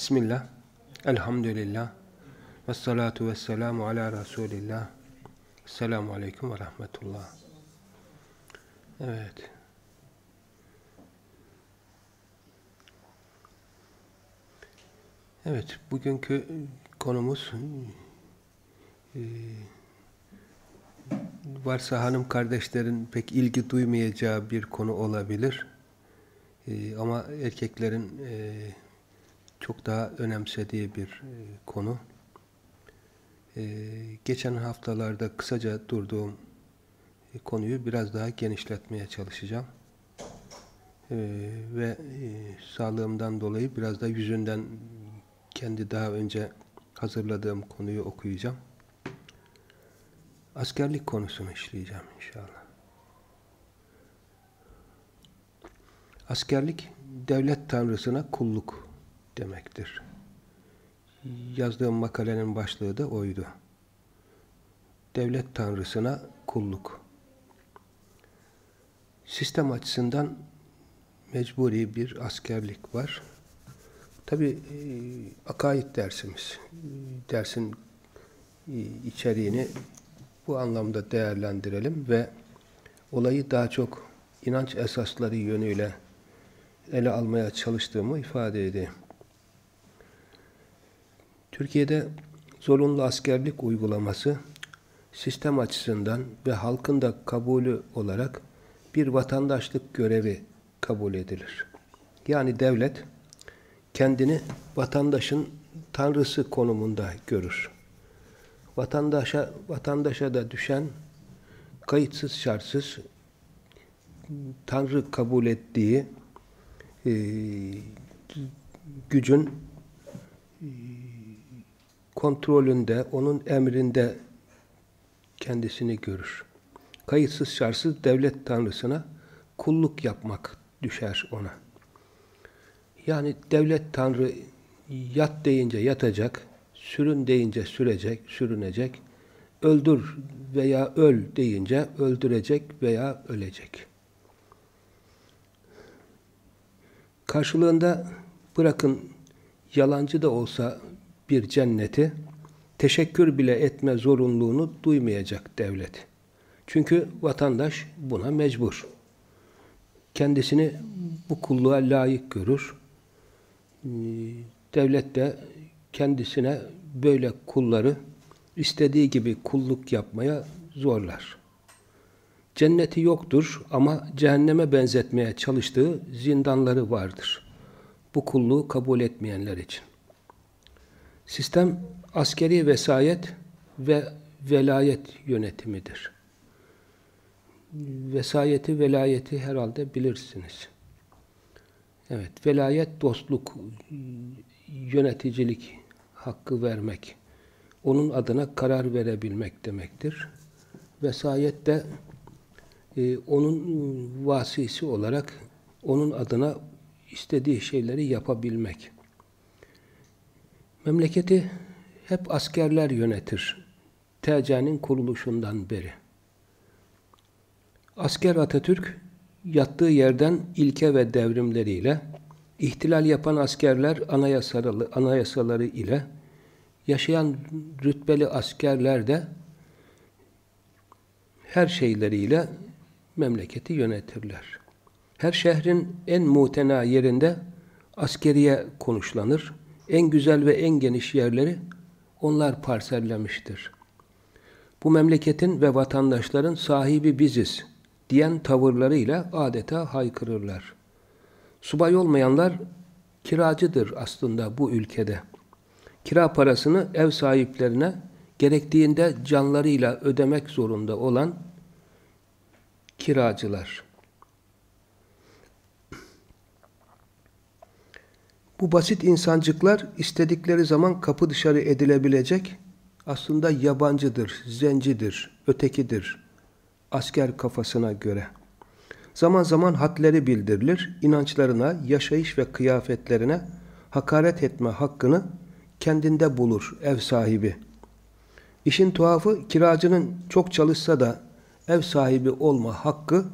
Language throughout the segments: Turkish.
Bismillah, elhamdülillah, ve salatu ve selamu ala Resulillah. Selamu aleyküm ve rahmetullah. Evet. Evet, bugünkü konumuz e, varsa hanım kardeşlerin pek ilgi duymayacağı bir konu olabilir. E, ama erkeklerin e, çok daha önemsediği bir e, konu. E, geçen haftalarda kısaca durduğum e, konuyu biraz daha genişletmeye çalışacağım. Ve sağlığımdan dolayı biraz da yüzünden kendi daha önce hazırladığım konuyu okuyacağım. Askerlik konusunu işleyeceğim inşallah. Askerlik devlet tanrısına kulluk demektir. Yazdığım makalenin başlığı da oydu. Devlet tanrısına kulluk. Sistem açısından mecburi bir askerlik var. Tabi e, akaid dersimiz. Dersin e, içeriğini bu anlamda değerlendirelim ve olayı daha çok inanç esasları yönüyle ele almaya çalıştığımı ifade edeyim. Türkiye'de zorunlu askerlik uygulaması sistem açısından ve halkın da kabulü olarak bir vatandaşlık görevi kabul edilir. Yani devlet kendini vatandaşın tanrısı konumunda görür. Vatandaşa vatandaşa da düşen kayıtsız şartsız tanrı kabul ettiği e, gücün e, kontrolünde, onun emrinde kendisini görür. Kayıtsız şartsız devlet tanrısına kulluk yapmak düşer ona. Yani devlet tanrı yat deyince yatacak, sürün deyince sürecek, sürünecek, öldür veya öl deyince öldürecek veya ölecek. Karşılığında bırakın yalancı da olsa bir cenneti teşekkür bile etme zorunluluğunu duymayacak devlet. Çünkü vatandaş buna mecbur. Kendisini bu kulluğa layık görür. Devlet de kendisine böyle kulları istediği gibi kulluk yapmaya zorlar. Cenneti yoktur ama cehenneme benzetmeye çalıştığı zindanları vardır. Bu kulluğu kabul etmeyenler için. Sistem askeri vesayet ve velayet yönetimidir. Vesayeti, velayeti herhalde bilirsiniz. Evet, velayet dostluk, yöneticilik hakkı vermek, onun adına karar verebilmek demektir. Vesayet de e, onun vasisi olarak onun adına istediği şeyleri yapabilmek. Memleketi hep askerler yönetir. TC'nin kuruluşundan beri. Asker Atatürk yattığı yerden ilke ve devrimleriyle ihtilal yapan askerler anayasaları, anayasaları ile yaşayan rütbeli askerler de her şeyleriyle memleketi yönetirler. Her şehrin en mutena yerinde askeriye konuşlanır en güzel ve en geniş yerleri onlar parsellemiştir. Bu memleketin ve vatandaşların sahibi biziz diyen tavırlarıyla adeta haykırırlar. Subay olmayanlar kiracıdır aslında bu ülkede. Kira parasını ev sahiplerine gerektiğinde canlarıyla ödemek zorunda olan kiracılar. Bu basit insancıklar istedikleri zaman kapı dışarı edilebilecek, aslında yabancıdır, zencidir, ötekidir, asker kafasına göre. Zaman zaman hadleri bildirilir, inançlarına, yaşayış ve kıyafetlerine hakaret etme hakkını kendinde bulur ev sahibi. İşin tuhafı kiracının çok çalışsa da ev sahibi olma hakkı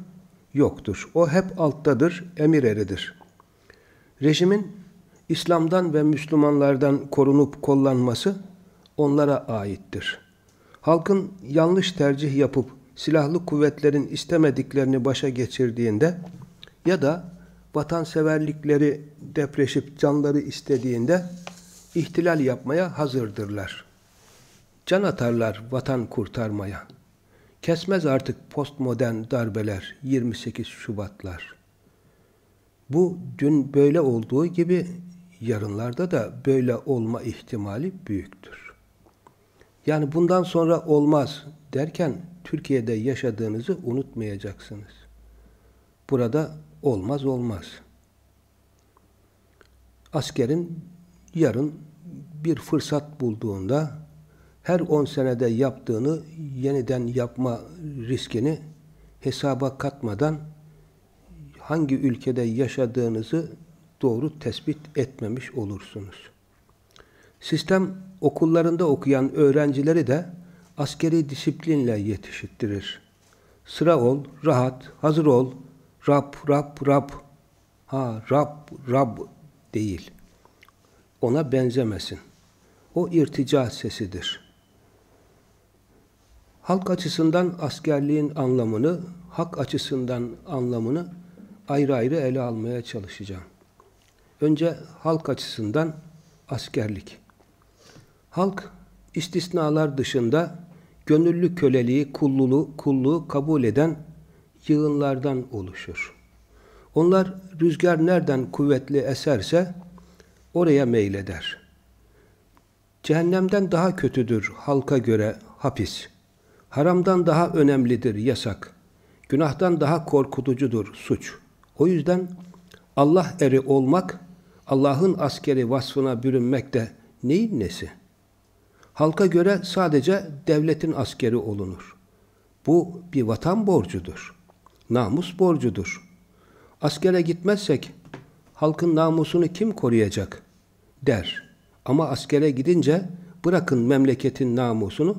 yoktur. O hep alttadır, emir eridir. Rejimin İslam'dan ve Müslümanlardan korunup kollanması onlara aittir. Halkın yanlış tercih yapıp silahlı kuvvetlerin istemediklerini başa geçirdiğinde ya da vatanseverlikleri depreşip canları istediğinde ihtilal yapmaya hazırdırlar. Can atarlar vatan kurtarmaya. Kesmez artık postmodern darbeler, 28 Şubatlar. Bu dün böyle olduğu gibi yarınlarda da böyle olma ihtimali büyüktür. Yani bundan sonra olmaz derken Türkiye'de yaşadığınızı unutmayacaksınız. Burada olmaz olmaz. Askerin yarın bir fırsat bulduğunda her 10 senede yaptığını yeniden yapma riskini hesaba katmadan hangi ülkede yaşadığınızı doğru tespit etmemiş olursunuz. Sistem okullarında okuyan öğrencileri de askeri disiplinle yetiştirir. Sıra ol, rahat, hazır ol, Rab, Rab, Rab. Ha, Rab, Rab değil. Ona benzemesin. O irtica sesidir. Halk açısından askerliğin anlamını, hak açısından anlamını ayrı ayrı ele almaya çalışacağım. Önce halk açısından askerlik. Halk istisnalar dışında gönüllü köleliği, kulluluğu, kulluğu kabul eden yığınlardan oluşur. Onlar rüzgar nereden kuvvetli eserse oraya meyleder. Cehennemden daha kötüdür halka göre hapis. Haramdan daha önemlidir yasak. Günahtan daha korkutucudur suç. O yüzden Allah eri olmak, Allah'ın askeri vasfına bürünmek de neyin nesi? Halka göre sadece devletin askeri olunur. Bu bir vatan borcudur. Namus borcudur. Askere gitmezsek halkın namusunu kim koruyacak der. Ama askere gidince bırakın memleketin namusunu,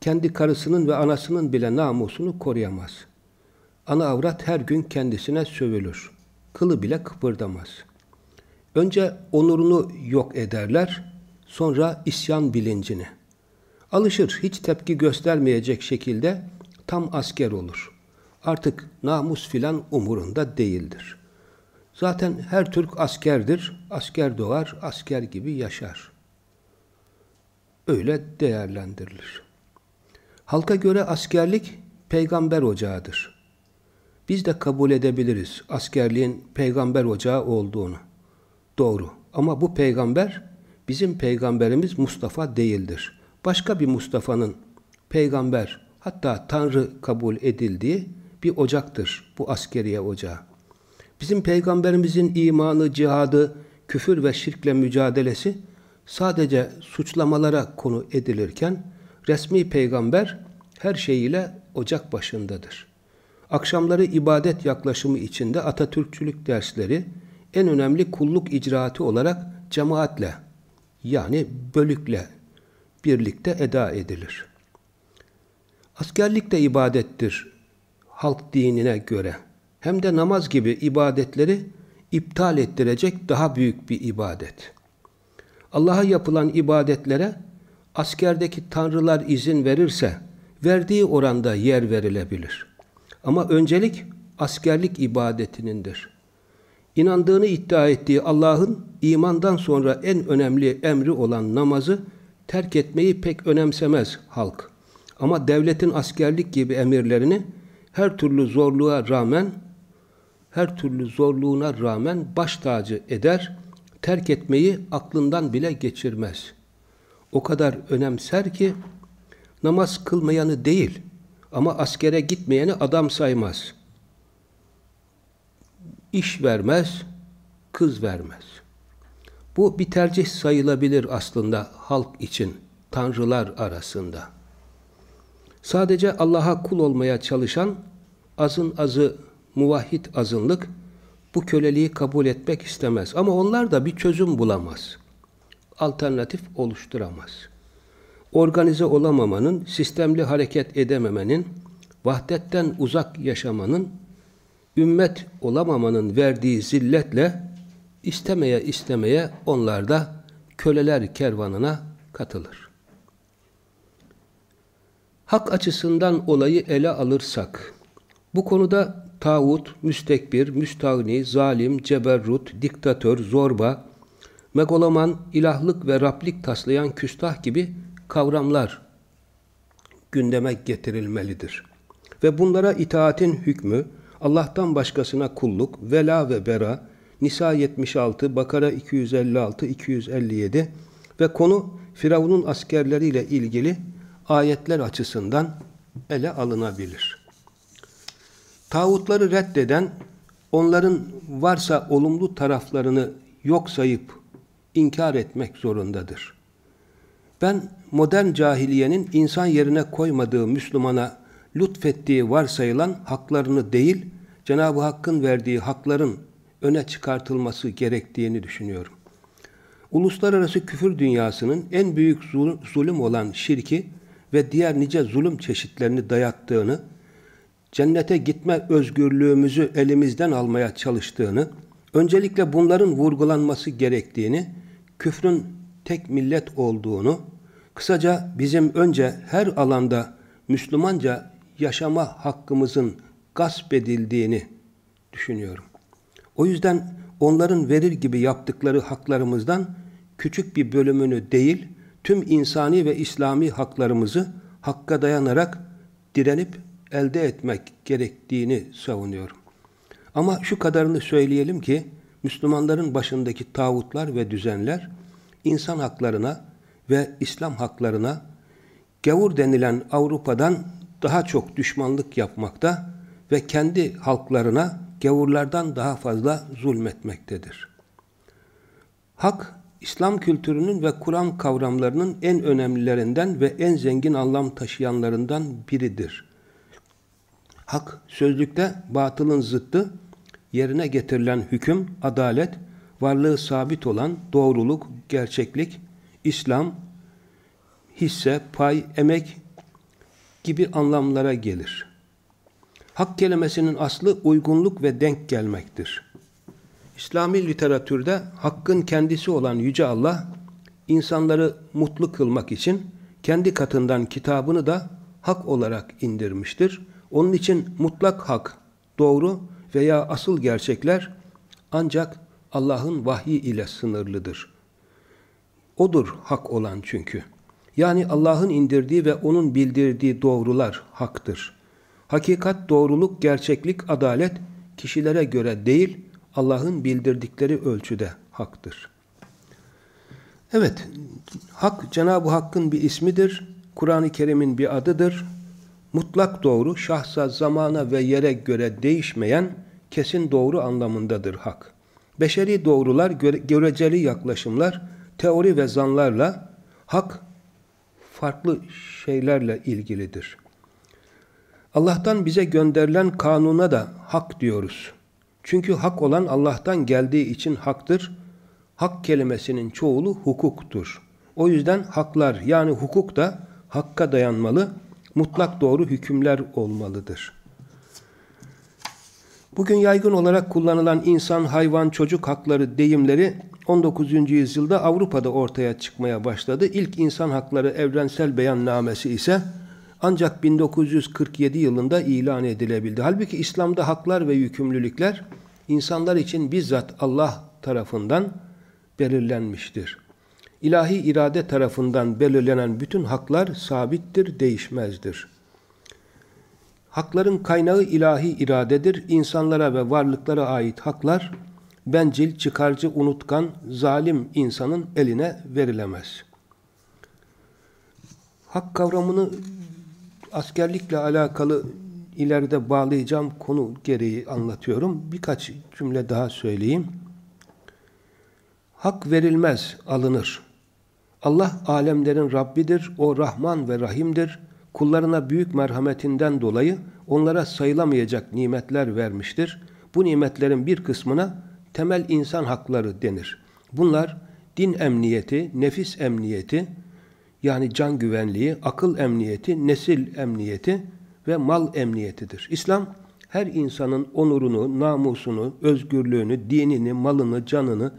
kendi karısının ve anasının bile namusunu koruyamaz. Ana avrat her gün kendisine sövülür. Kılı bile kıpırdamaz. Önce onurunu yok ederler, sonra isyan bilincini. Alışır, hiç tepki göstermeyecek şekilde tam asker olur. Artık namus filan umurunda değildir. Zaten her Türk askerdir, asker doğar, asker gibi yaşar. Öyle değerlendirilir. Halka göre askerlik peygamber ocağıdır. Biz de kabul edebiliriz askerliğin peygamber ocağı olduğunu. Doğru. Ama bu peygamber bizim peygamberimiz Mustafa değildir. Başka bir Mustafa'nın peygamber hatta Tanrı kabul edildiği bir ocaktır bu askeriye ocağı. Bizim peygamberimizin imanı, cihadı, küfür ve şirkle mücadelesi sadece suçlamalara konu edilirken resmi peygamber her şeyiyle ocak başındadır. Akşamları ibadet yaklaşımı içinde Atatürkçülük dersleri en önemli kulluk icraatı olarak cemaatle yani bölükle birlikte eda edilir. Askerlik de ibadettir halk dinine göre. Hem de namaz gibi ibadetleri iptal ettirecek daha büyük bir ibadet. Allah'a yapılan ibadetlere askerdeki tanrılar izin verirse verdiği oranda yer verilebilir. Ama öncelik askerlik ibadetinindir. İnandığını iddia ettiği Allah'ın imandan sonra en önemli emri olan namazı terk etmeyi pek önemsemez halk. Ama devletin askerlik gibi emirlerini her türlü zorluğa rağmen her türlü zorluğuna rağmen baş tacı eder, terk etmeyi aklından bile geçirmez. O kadar önemser ki namaz kılmayanı değil ama askere gitmeyeni adam saymaz. İş vermez, kız vermez. Bu bir tercih sayılabilir aslında halk için, tanrılar arasında. Sadece Allah'a kul olmaya çalışan azın azı muvahhid azınlık bu köleliği kabul etmek istemez. Ama onlar da bir çözüm bulamaz. Alternatif oluşturamaz. Organize olamamanın, sistemli hareket edememenin, vahdetten uzak yaşamanın, ümmet olamamanın verdiği zilletle istemeye istemeye onlar da köleler kervanına katılır. Hak açısından olayı ele alırsak, bu konuda tağut, müstekbir, müstahni, zalim, ceberrut, diktatör, zorba, megaloman, ilahlık ve Rablik taslayan küstah gibi kavramlar gündeme getirilmelidir. Ve bunlara itaatin hükmü, Allah'tan başkasına kulluk, vela ve bera, Nisa 76, Bakara 256, 257 ve konu Firavun'un askerleriyle ilgili ayetler açısından ele alınabilir. Tağutları reddeden, onların varsa olumlu taraflarını yok sayıp inkar etmek zorundadır. Ben modern cahiliyenin insan yerine koymadığı Müslümana lütfettiği varsayılan haklarını değil, Cenab-ı Hakk'ın verdiği hakların öne çıkartılması gerektiğini düşünüyorum. Uluslararası küfür dünyasının en büyük zulüm olan şirki ve diğer nice zulüm çeşitlerini dayattığını, cennete gitme özgürlüğümüzü elimizden almaya çalıştığını, öncelikle bunların vurgulanması gerektiğini, küfrün tek millet olduğunu, kısaca bizim önce her alanda Müslümanca yaşama hakkımızın gasp edildiğini düşünüyorum. O yüzden onların verir gibi yaptıkları haklarımızdan küçük bir bölümünü değil, tüm insani ve İslami haklarımızı hakka dayanarak direnip elde etmek gerektiğini savunuyorum. Ama şu kadarını söyleyelim ki, Müslümanların başındaki tağutlar ve düzenler, insan haklarına ve İslam haklarına gavur denilen Avrupa'dan daha çok düşmanlık yapmakta ve kendi halklarına gavurlardan daha fazla zulmetmektedir. Hak, İslam kültürünün ve Kur'an kavramlarının en önemlilerinden ve en zengin anlam taşıyanlarından biridir. Hak, sözlükte batılın zıttı, yerine getirilen hüküm, adalet, varlığı sabit olan doğruluk, gerçeklik, İslam, hisse, pay, emek gibi anlamlara gelir. Hak kelimesinin aslı uygunluk ve denk gelmektir. İslami literatürde hakkın kendisi olan Yüce Allah, insanları mutlu kılmak için kendi katından kitabını da hak olarak indirmiştir. Onun için mutlak hak, doğru veya asıl gerçekler ancak Allah'ın vahyi ile sınırlıdır. Odur hak olan çünkü. Yani Allah'ın indirdiği ve O'nun bildirdiği doğrular haktır. Hakikat, doğruluk, gerçeklik, adalet kişilere göre değil, Allah'ın bildirdikleri ölçüde haktır. Evet, hak Cenab-ı Hakk'ın bir ismidir, Kur'an-ı Kerim'in bir adıdır. Mutlak doğru, şahsa, zamana ve yere göre değişmeyen kesin doğru anlamındadır hak. Beşeri doğrular, göreceli yaklaşımlar, teori ve zanlarla hak farklı şeylerle ilgilidir. Allah'tan bize gönderilen kanuna da hak diyoruz. Çünkü hak olan Allah'tan geldiği için haktır. Hak kelimesinin çoğulu hukuktur. O yüzden haklar yani hukuk da hakka dayanmalı, mutlak doğru hükümler olmalıdır. Bugün yaygın olarak kullanılan insan, hayvan, çocuk hakları deyimleri 19. yüzyılda Avrupa'da ortaya çıkmaya başladı. İlk insan hakları evrensel beyannamesi ise ancak 1947 yılında ilan edilebildi. Halbuki İslam'da haklar ve yükümlülükler insanlar için bizzat Allah tarafından belirlenmiştir. İlahi irade tarafından belirlenen bütün haklar sabittir, değişmezdir. Hakların kaynağı ilahi iradedir. İnsanlara ve varlıklara ait haklar bencil, çıkarcı, unutkan, zalim insanın eline verilemez. Hak kavramını askerlikle alakalı ileride bağlayacağım konu gereği anlatıyorum. Birkaç cümle daha söyleyeyim. Hak verilmez, alınır. Allah alemlerin Rabbidir, O Rahman ve Rahim'dir. Kullarına büyük merhametinden dolayı onlara sayılamayacak nimetler vermiştir. Bu nimetlerin bir kısmına temel insan hakları denir. Bunlar din emniyeti, nefis emniyeti, yani can güvenliği, akıl emniyeti, nesil emniyeti ve mal emniyetidir. İslam her insanın onurunu, namusunu, özgürlüğünü, dinini, malını, canını,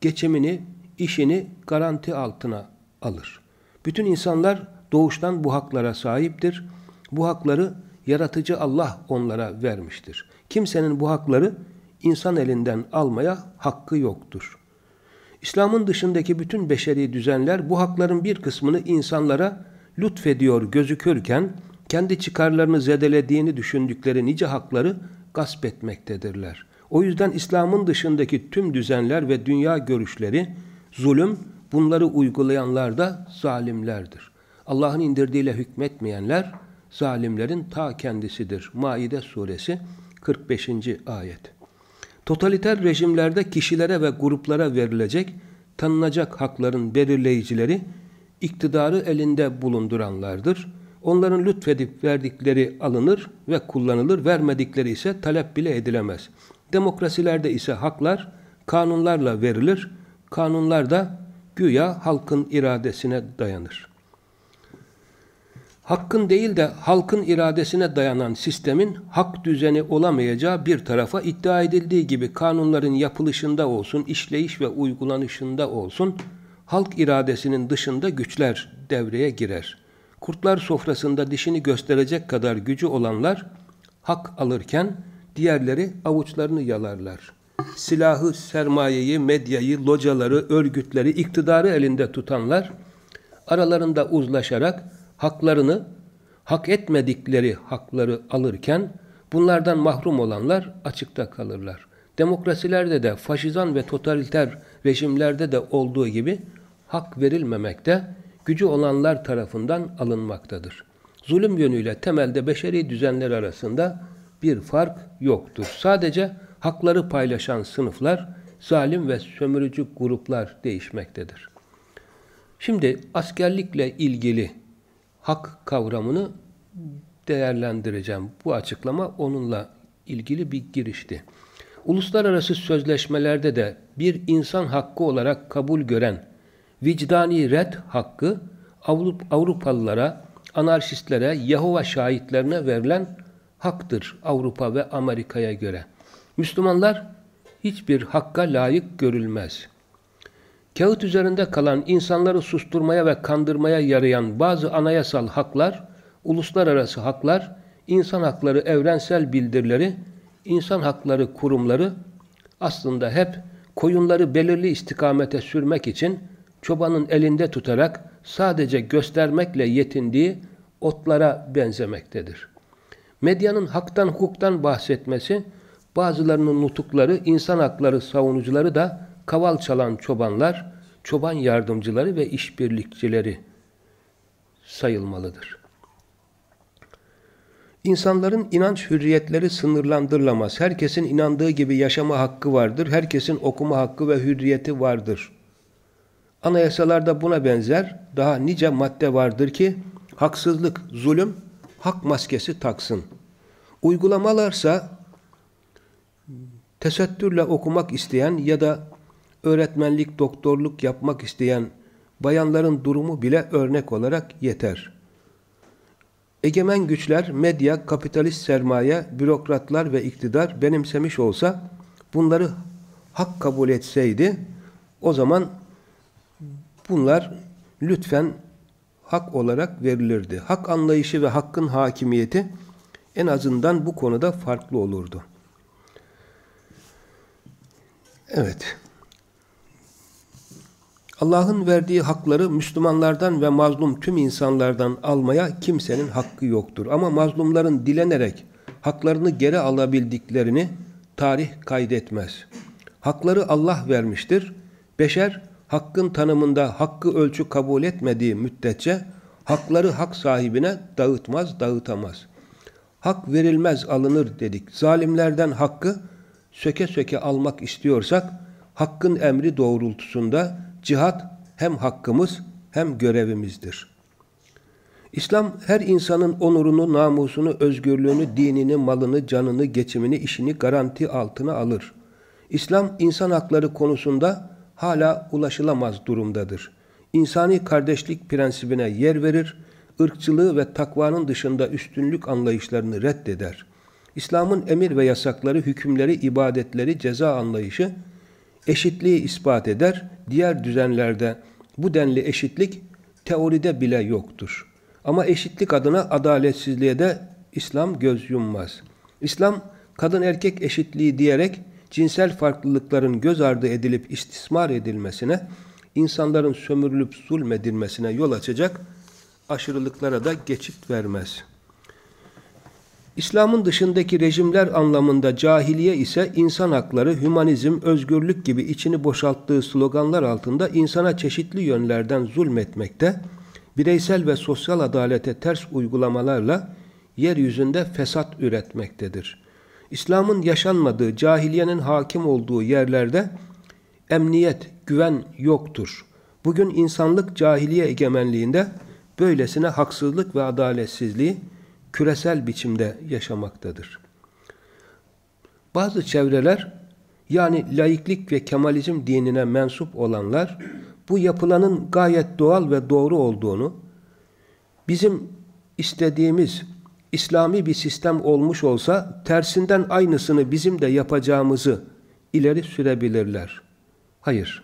geçimini, işini garanti altına alır. Bütün insanlar doğuştan bu haklara sahiptir. Bu hakları yaratıcı Allah onlara vermiştir. Kimsenin bu hakları insan elinden almaya hakkı yoktur. İslam'ın dışındaki bütün beşeri düzenler bu hakların bir kısmını insanlara lütfediyor gözükürken kendi çıkarlarını zedelediğini düşündükleri nice hakları gasp etmektedirler. O yüzden İslam'ın dışındaki tüm düzenler ve dünya görüşleri zulüm, bunları uygulayanlar da zalimlerdir. Allah'ın indirdiğiyle hükmetmeyenler zalimlerin ta kendisidir. Maide suresi 45. ayet. Totaliter rejimlerde kişilere ve gruplara verilecek, tanınacak hakların belirleyicileri iktidarı elinde bulunduranlardır. Onların lütfedip verdikleri alınır ve kullanılır, vermedikleri ise talep bile edilemez. Demokrasilerde ise haklar kanunlarla verilir, kanunlar da güya halkın iradesine dayanır. Hakkın değil de halkın iradesine dayanan sistemin hak düzeni olamayacağı bir tarafa iddia edildiği gibi kanunların yapılışında olsun, işleyiş ve uygulanışında olsun, halk iradesinin dışında güçler devreye girer. Kurtlar sofrasında dişini gösterecek kadar gücü olanlar hak alırken diğerleri avuçlarını yalarlar. Silahı, sermayeyi, medyayı, locaları, örgütleri, iktidarı elinde tutanlar aralarında uzlaşarak haklarını hak etmedikleri hakları alırken bunlardan mahrum olanlar açıkta kalırlar. Demokrasilerde de faşizan ve totaliter rejimlerde de olduğu gibi hak verilmemekte, gücü olanlar tarafından alınmaktadır. Zulüm yönüyle temelde beşeri düzenler arasında bir fark yoktur. Sadece hakları paylaşan sınıflar, zalim ve sömürücü gruplar değişmektedir. Şimdi askerlikle ilgili hak kavramını değerlendireceğim. Bu açıklama onunla ilgili bir girişti. Uluslararası sözleşmelerde de bir insan hakkı olarak kabul gören vicdani red hakkı Avrupalılara, anarşistlere, Yahova şahitlerine verilen haktır Avrupa ve Amerika'ya göre. Müslümanlar hiçbir hakka layık görülmez. Kağıt üzerinde kalan insanları susturmaya ve kandırmaya yarayan bazı anayasal haklar, uluslararası haklar, insan hakları evrensel bildirileri, insan hakları kurumları aslında hep koyunları belirli istikamete sürmek için çobanın elinde tutarak sadece göstermekle yetindiği otlara benzemektedir. Medyanın haktan hukuktan bahsetmesi, bazılarının nutukları, insan hakları savunucuları da kaval çalan çobanlar, çoban yardımcıları ve işbirlikçileri sayılmalıdır. İnsanların inanç hürriyetleri sınırlandırılamaz. Herkesin inandığı gibi yaşama hakkı vardır. Herkesin okuma hakkı ve hürriyeti vardır. Anayasalarda buna benzer daha nice madde vardır ki haksızlık, zulüm hak maskesi taksın. Uygulamalarsa tesettürle okumak isteyen ya da öğretmenlik, doktorluk yapmak isteyen bayanların durumu bile örnek olarak yeter. Egemen güçler, medya, kapitalist sermaye, bürokratlar ve iktidar benimsemiş olsa, bunları hak kabul etseydi, o zaman bunlar lütfen hak olarak verilirdi. Hak anlayışı ve hakkın hakimiyeti en azından bu konuda farklı olurdu. Evet. Allah'ın verdiği hakları Müslümanlardan ve mazlum tüm insanlardan almaya kimsenin hakkı yoktur. Ama mazlumların dilenerek haklarını geri alabildiklerini tarih kaydetmez. Hakları Allah vermiştir. Beşer hakkın tanımında hakkı ölçü kabul etmediği müddetçe hakları hak sahibine dağıtmaz, dağıtamaz. Hak verilmez alınır dedik. Zalimlerden hakkı söke söke almak istiyorsak hakkın emri doğrultusunda cihat hem hakkımız hem görevimizdir. İslam her insanın onurunu, namusunu, özgürlüğünü, dinini, malını, canını, geçimini, işini garanti altına alır. İslam insan hakları konusunda hala ulaşılamaz durumdadır. İnsani kardeşlik prensibine yer verir, ırkçılığı ve takvanın dışında üstünlük anlayışlarını reddeder. İslam'ın emir ve yasakları, hükümleri, ibadetleri, ceza anlayışı eşitliği ispat eder. Diğer düzenlerde bu denli eşitlik teoride bile yoktur. Ama eşitlik adına adaletsizliğe de İslam göz yummaz. İslam kadın erkek eşitliği diyerek cinsel farklılıkların göz ardı edilip istismar edilmesine, insanların sömürülüp zulmedilmesine yol açacak aşırılıklara da geçit vermez. İslam'ın dışındaki rejimler anlamında cahiliye ise insan hakları, hümanizm, özgürlük gibi içini boşalttığı sloganlar altında insana çeşitli yönlerden zulmetmekte, bireysel ve sosyal adalete ters uygulamalarla yeryüzünde fesat üretmektedir. İslam'ın yaşanmadığı, cahiliyenin hakim olduğu yerlerde emniyet, güven yoktur. Bugün insanlık cahiliye egemenliğinde böylesine haksızlık ve adaletsizliği küresel biçimde yaşamaktadır. Bazı çevreler yani laiklik ve kemalizm dinine mensup olanlar bu yapılanın gayet doğal ve doğru olduğunu, bizim istediğimiz İslami bir sistem olmuş olsa tersinden aynısını bizim de yapacağımızı ileri sürebilirler. Hayır.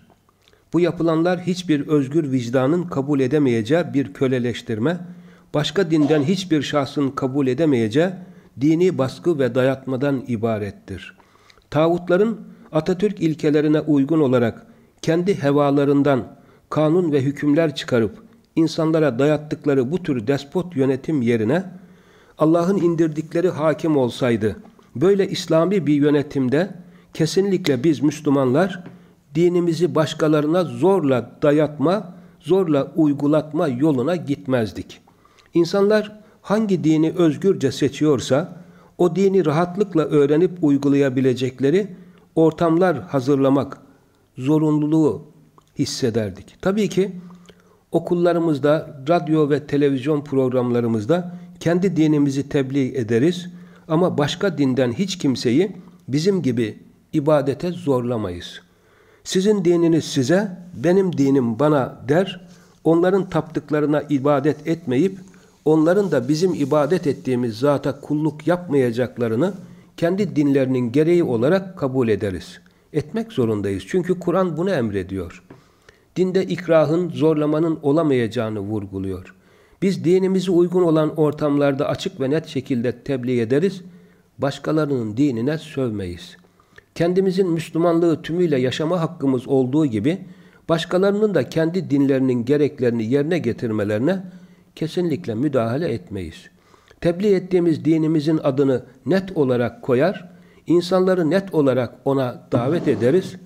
Bu yapılanlar hiçbir özgür vicdanın kabul edemeyeceği bir köleleştirme, başka dinden hiçbir şahsın kabul edemeyeceği dini baskı ve dayatmadan ibarettir. Tağutların Atatürk ilkelerine uygun olarak kendi hevalarından kanun ve hükümler çıkarıp insanlara dayattıkları bu tür despot yönetim yerine Allah'ın indirdikleri hakim olsaydı böyle İslami bir yönetimde kesinlikle biz Müslümanlar dinimizi başkalarına zorla dayatma, zorla uygulatma yoluna gitmezdik. İnsanlar hangi dini özgürce seçiyorsa o dini rahatlıkla öğrenip uygulayabilecekleri ortamlar hazırlamak zorunluluğu hissederdik. Tabii ki okullarımızda, radyo ve televizyon programlarımızda kendi dinimizi tebliğ ederiz ama başka dinden hiç kimseyi bizim gibi ibadete zorlamayız. Sizin dininiz size, benim dinim bana der, onların taptıklarına ibadet etmeyip onların da bizim ibadet ettiğimiz zata kulluk yapmayacaklarını kendi dinlerinin gereği olarak kabul ederiz. Etmek zorundayız. Çünkü Kur'an bunu emrediyor. Dinde ikrahın, zorlamanın olamayacağını vurguluyor. Biz dinimize uygun olan ortamlarda açık ve net şekilde tebliğ ederiz, başkalarının dinine sövmeyiz. Kendimizin Müslümanlığı tümüyle yaşama hakkımız olduğu gibi, başkalarının da kendi dinlerinin gereklerini yerine getirmelerine kesinlikle müdahale etmeyiz. Tebliğ ettiğimiz dinimizin adını net olarak koyar, insanları net olarak ona davet ederiz.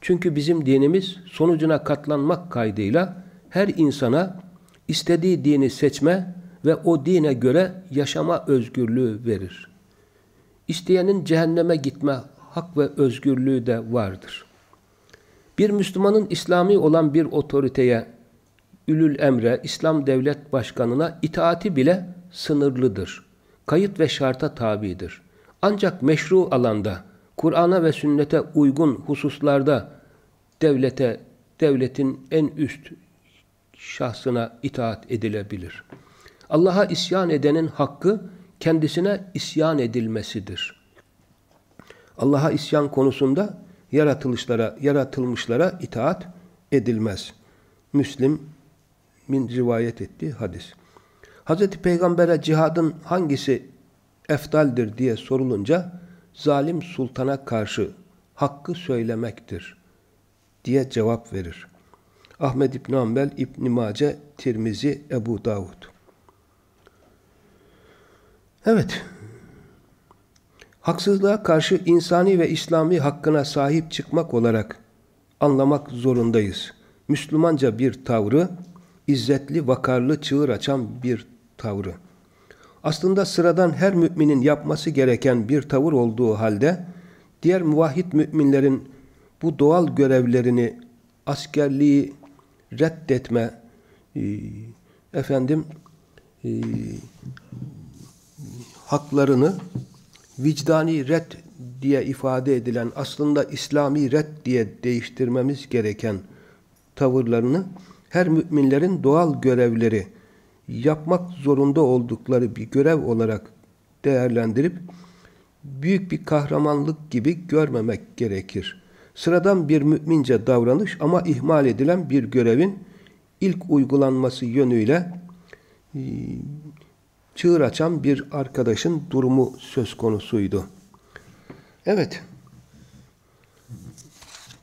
Çünkü bizim dinimiz sonucuna katlanmak kaydıyla her insana istediği dini seçme ve o dine göre yaşama özgürlüğü verir. İsteyenin cehenneme gitme hak ve özgürlüğü de vardır. Bir Müslümanın İslami olan bir otoriteye, ülül emre, İslam devlet başkanına itaati bile sınırlıdır. Kayıt ve şarta tabidir. Ancak meşru alanda, Kur'an'a ve sünnete uygun hususlarda devlete, devletin en üst şahsına itaat edilebilir. Allah'a isyan edenin hakkı kendisine isyan edilmesidir. Allah'a isyan konusunda yaratılışlara, yaratılmışlara itaat edilmez. Müslim'in rivayet ettiği hadis. Hz. Peygamber'e cihadın hangisi eftaldir diye sorulunca zalim sultana karşı hakkı söylemektir diye cevap verir. Ahmed İbn Hanbel, İbn Mace, Tirmizi, Ebu Davud. Evet. Haksızlığa karşı insani ve İslami hakkına sahip çıkmak olarak anlamak zorundayız. Müslümanca bir tavrı, izzetli, vakarlı, çığır açan bir tavrı. Aslında sıradan her müminin yapması gereken bir tavır olduğu halde, diğer muvahhid müminlerin bu doğal görevlerini, askerliği, reddetme, e, efendim e, haklarını vicdani red diye ifade edilen aslında İslami red diye değiştirmemiz gereken tavırlarını her müminlerin doğal görevleri yapmak zorunda oldukları bir görev olarak değerlendirip büyük bir kahramanlık gibi görmemek gerekir. Sıradan bir mümince davranış ama ihmal edilen bir görevin ilk uygulanması yönüyle e, çığır açan bir arkadaşın durumu söz konusuydu. Evet,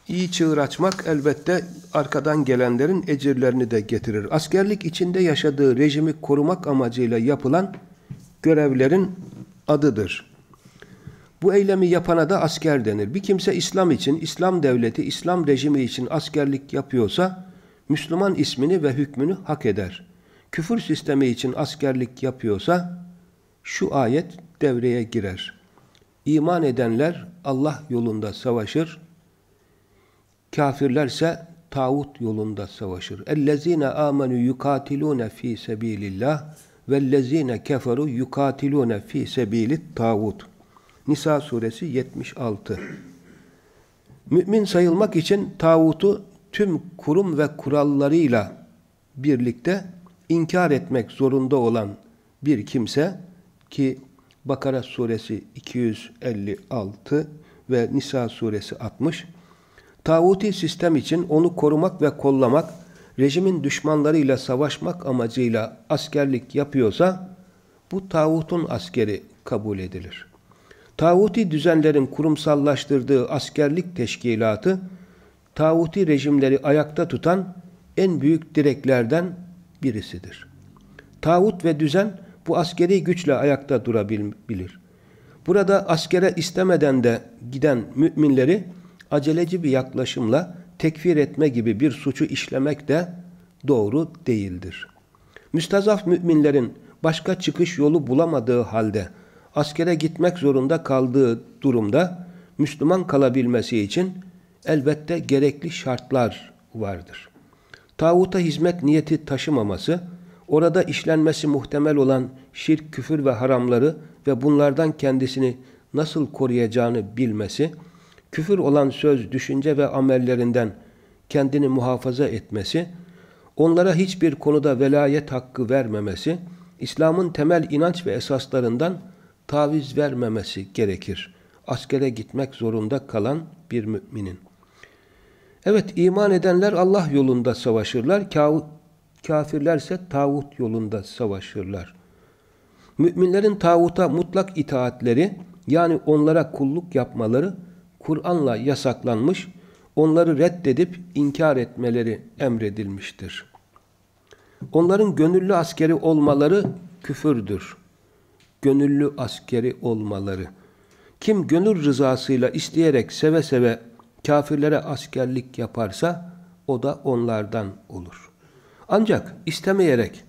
iyi çığır açmak elbette arkadan gelenlerin ecirlerini de getirir. Askerlik içinde yaşadığı rejimi korumak amacıyla yapılan görevlerin adıdır. Bu eylemi yapana da asker denir. Bir kimse İslam için, İslam devleti, İslam rejimi için askerlik yapıyorsa, Müslüman ismini ve hükmünü hak eder. Küfür sistemi için askerlik yapıyorsa, şu ayet devreye girer. İman edenler Allah yolunda savaşır, Kafirlerse tağut yolunda savaşır. Ellezine amenu yukatilune fi sebilillah vellezine keferu yukatilune fi sebilit tağut. Nisa suresi 76. Mümin sayılmak için tağutu tüm kurum ve kurallarıyla birlikte inkar etmek zorunda olan bir kimse ki Bakara suresi 256 ve Nisa suresi 60 tağuti sistem için onu korumak ve kollamak rejimin düşmanlarıyla savaşmak amacıyla askerlik yapıyorsa bu tağutun askeri kabul edilir. Tağuti düzenlerin kurumsallaştırdığı askerlik teşkilatı, tağuti rejimleri ayakta tutan en büyük direklerden birisidir. Tağut ve düzen bu askeri güçle ayakta durabilir. Burada askere istemeden de giden müminleri aceleci bir yaklaşımla tekfir etme gibi bir suçu işlemek de doğru değildir. Müstazaf müminlerin başka çıkış yolu bulamadığı halde askere gitmek zorunda kaldığı durumda Müslüman kalabilmesi için elbette gerekli şartlar vardır. Tağuta hizmet niyeti taşımaması, orada işlenmesi muhtemel olan şirk, küfür ve haramları ve bunlardan kendisini nasıl koruyacağını bilmesi, küfür olan söz, düşünce ve amellerinden kendini muhafaza etmesi, onlara hiçbir konuda velayet hakkı vermemesi, İslam'ın temel inanç ve esaslarından taviz vermemesi gerekir. Askere gitmek zorunda kalan bir müminin. Evet iman edenler Allah yolunda savaşırlar. Kafirlerse tağut yolunda savaşırlar. Müminlerin tağuta mutlak itaatleri yani onlara kulluk yapmaları Kur'an'la yasaklanmış, onları reddedip inkar etmeleri emredilmiştir. Onların gönüllü askeri olmaları küfürdür gönüllü askeri olmaları. Kim gönül rızasıyla isteyerek seve seve kafirlere askerlik yaparsa o da onlardan olur. Ancak istemeyerek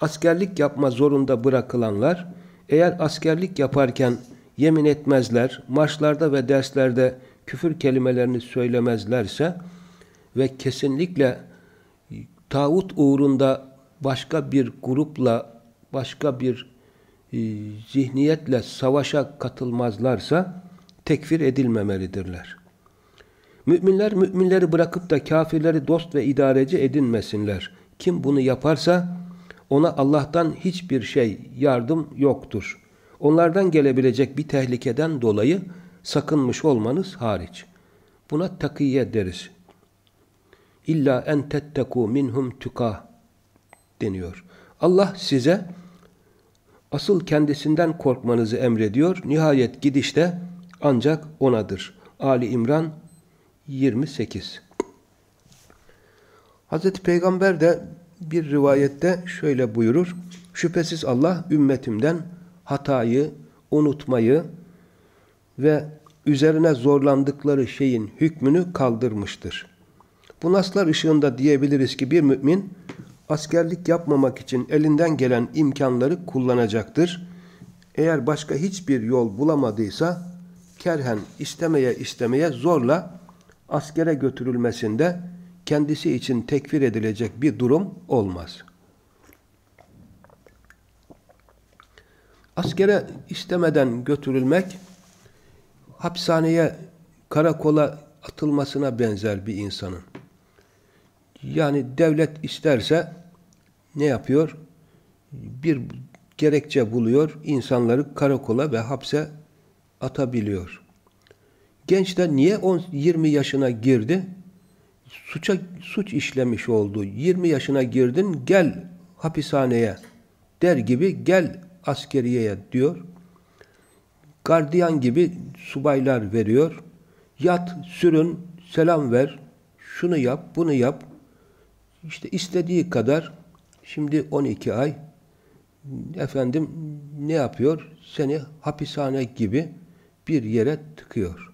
askerlik yapma zorunda bırakılanlar eğer askerlik yaparken yemin etmezler, marşlarda ve derslerde küfür kelimelerini söylemezlerse ve kesinlikle tağut uğrunda başka bir grupla, başka bir e, zihniyetle savaşa katılmazlarsa tekfir edilmemelidirler. Müminler müminleri bırakıp da kafirleri dost ve idareci edinmesinler. Kim bunu yaparsa ona Allah'tan hiçbir şey yardım yoktur. Onlardan gelebilecek bir tehlikeden dolayı sakınmış olmanız hariç. Buna takiye deriz. İlla en tetteku minhum tuka deniyor. Allah size asıl kendisinden korkmanızı emrediyor. Nihayet gidişte ancak O'nadır. Ali İmran 28 Hazreti Peygamber de bir rivayette şöyle buyurur. Şüphesiz Allah ümmetimden hatayı, unutmayı ve üzerine zorlandıkları şeyin hükmünü kaldırmıştır. Bu naslar ışığında diyebiliriz ki bir mümin askerlik yapmamak için elinden gelen imkanları kullanacaktır. Eğer başka hiçbir yol bulamadıysa kerhen istemeye istemeye zorla askere götürülmesinde kendisi için tekfir edilecek bir durum olmaz. Askere istemeden götürülmek hapishaneye, karakola atılmasına benzer bir insanın. Yani devlet isterse ne yapıyor? Bir gerekçe buluyor, insanları karakola ve hapse atabiliyor. Genç de niye 10, 20 yaşına girdi? Suça, suç işlemiş oldu. 20 yaşına girdin gel hapishaneye der gibi gel askeriyeye diyor. Gardiyan gibi subaylar veriyor. Yat, sürün, selam ver, şunu yap, bunu yap. İşte istediği kadar şimdi 12 ay efendim ne yapıyor? Seni hapishane gibi bir yere tıkıyor.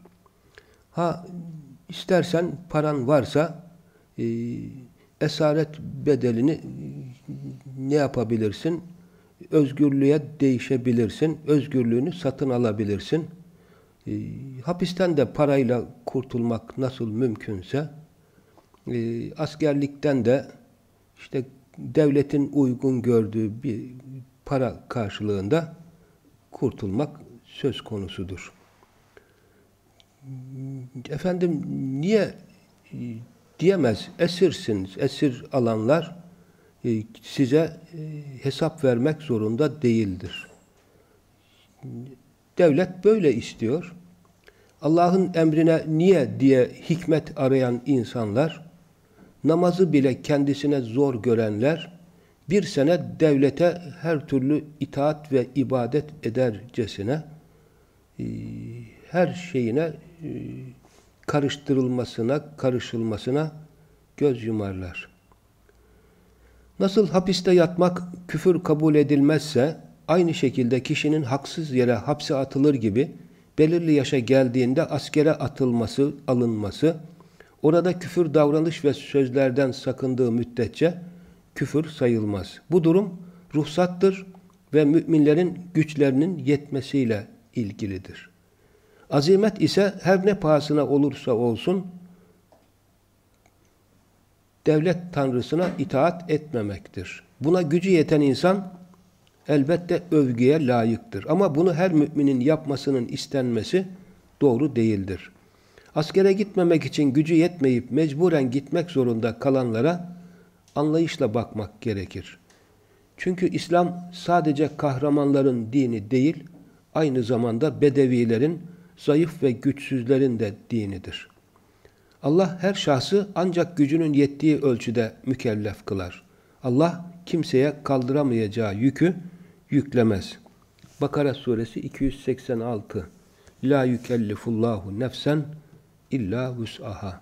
Ha istersen paran varsa e, esaret bedelini ne yapabilirsin? Özgürlüğe değişebilirsin. Özgürlüğünü satın alabilirsin. E, hapisten de parayla kurtulmak nasıl mümkünse e, askerlikten de işte devletin uygun gördüğü bir para karşılığında kurtulmak söz konusudur. Efendim niye e, diyemez esirsiniz, esir alanlar size e, hesap vermek zorunda değildir. Devlet böyle istiyor. Allah'ın emrine niye diye hikmet arayan insanlar, namazı bile kendisine zor görenler, bir sene devlete her türlü itaat ve ibadet edercesine e, her şeyine e, karıştırılmasına, karışılmasına göz yumarlar. Nasıl hapiste yatmak küfür kabul edilmezse, aynı şekilde kişinin haksız yere hapse atılır gibi belirli yaşa geldiğinde askere atılması, alınması, orada küfür davranış ve sözlerden sakındığı müddetçe küfür sayılmaz. Bu durum ruhsattır ve müminlerin güçlerinin yetmesiyle ilgilidir. Azimet ise her ne pahasına olursa olsun devlet tanrısına itaat etmemektir. Buna gücü yeten insan elbette övgüye layıktır. Ama bunu her müminin yapmasının istenmesi doğru değildir. Askere gitmemek için gücü yetmeyip mecburen gitmek zorunda kalanlara anlayışla bakmak gerekir. Çünkü İslam sadece kahramanların dini değil, aynı zamanda bedevilerin, zayıf ve güçsüzlerin de dinidir. Allah her şahsı ancak gücünün yettiği ölçüde mükellef kılar. Allah kimseye kaldıramayacağı yükü yüklemez. Bakara suresi 286 La yükellifullahu nefsen illa vus'aha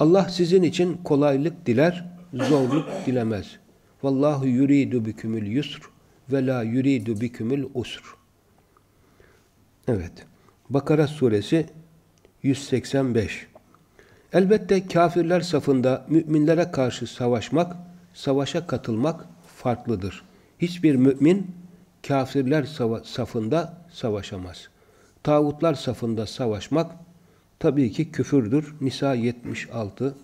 Allah sizin için kolaylık diler, zorluk dilemez. Vallahu yuridu bikümül yusr ve la yuridu bikümül usr. Evet. Bakara suresi 185. Elbette kafirler safında müminlere karşı savaşmak, savaşa katılmak farklıdır. Hiçbir mümin kafirler safında savaşamaz. Tağutlar safında savaşmak tabii ki küfürdür. Nisa 76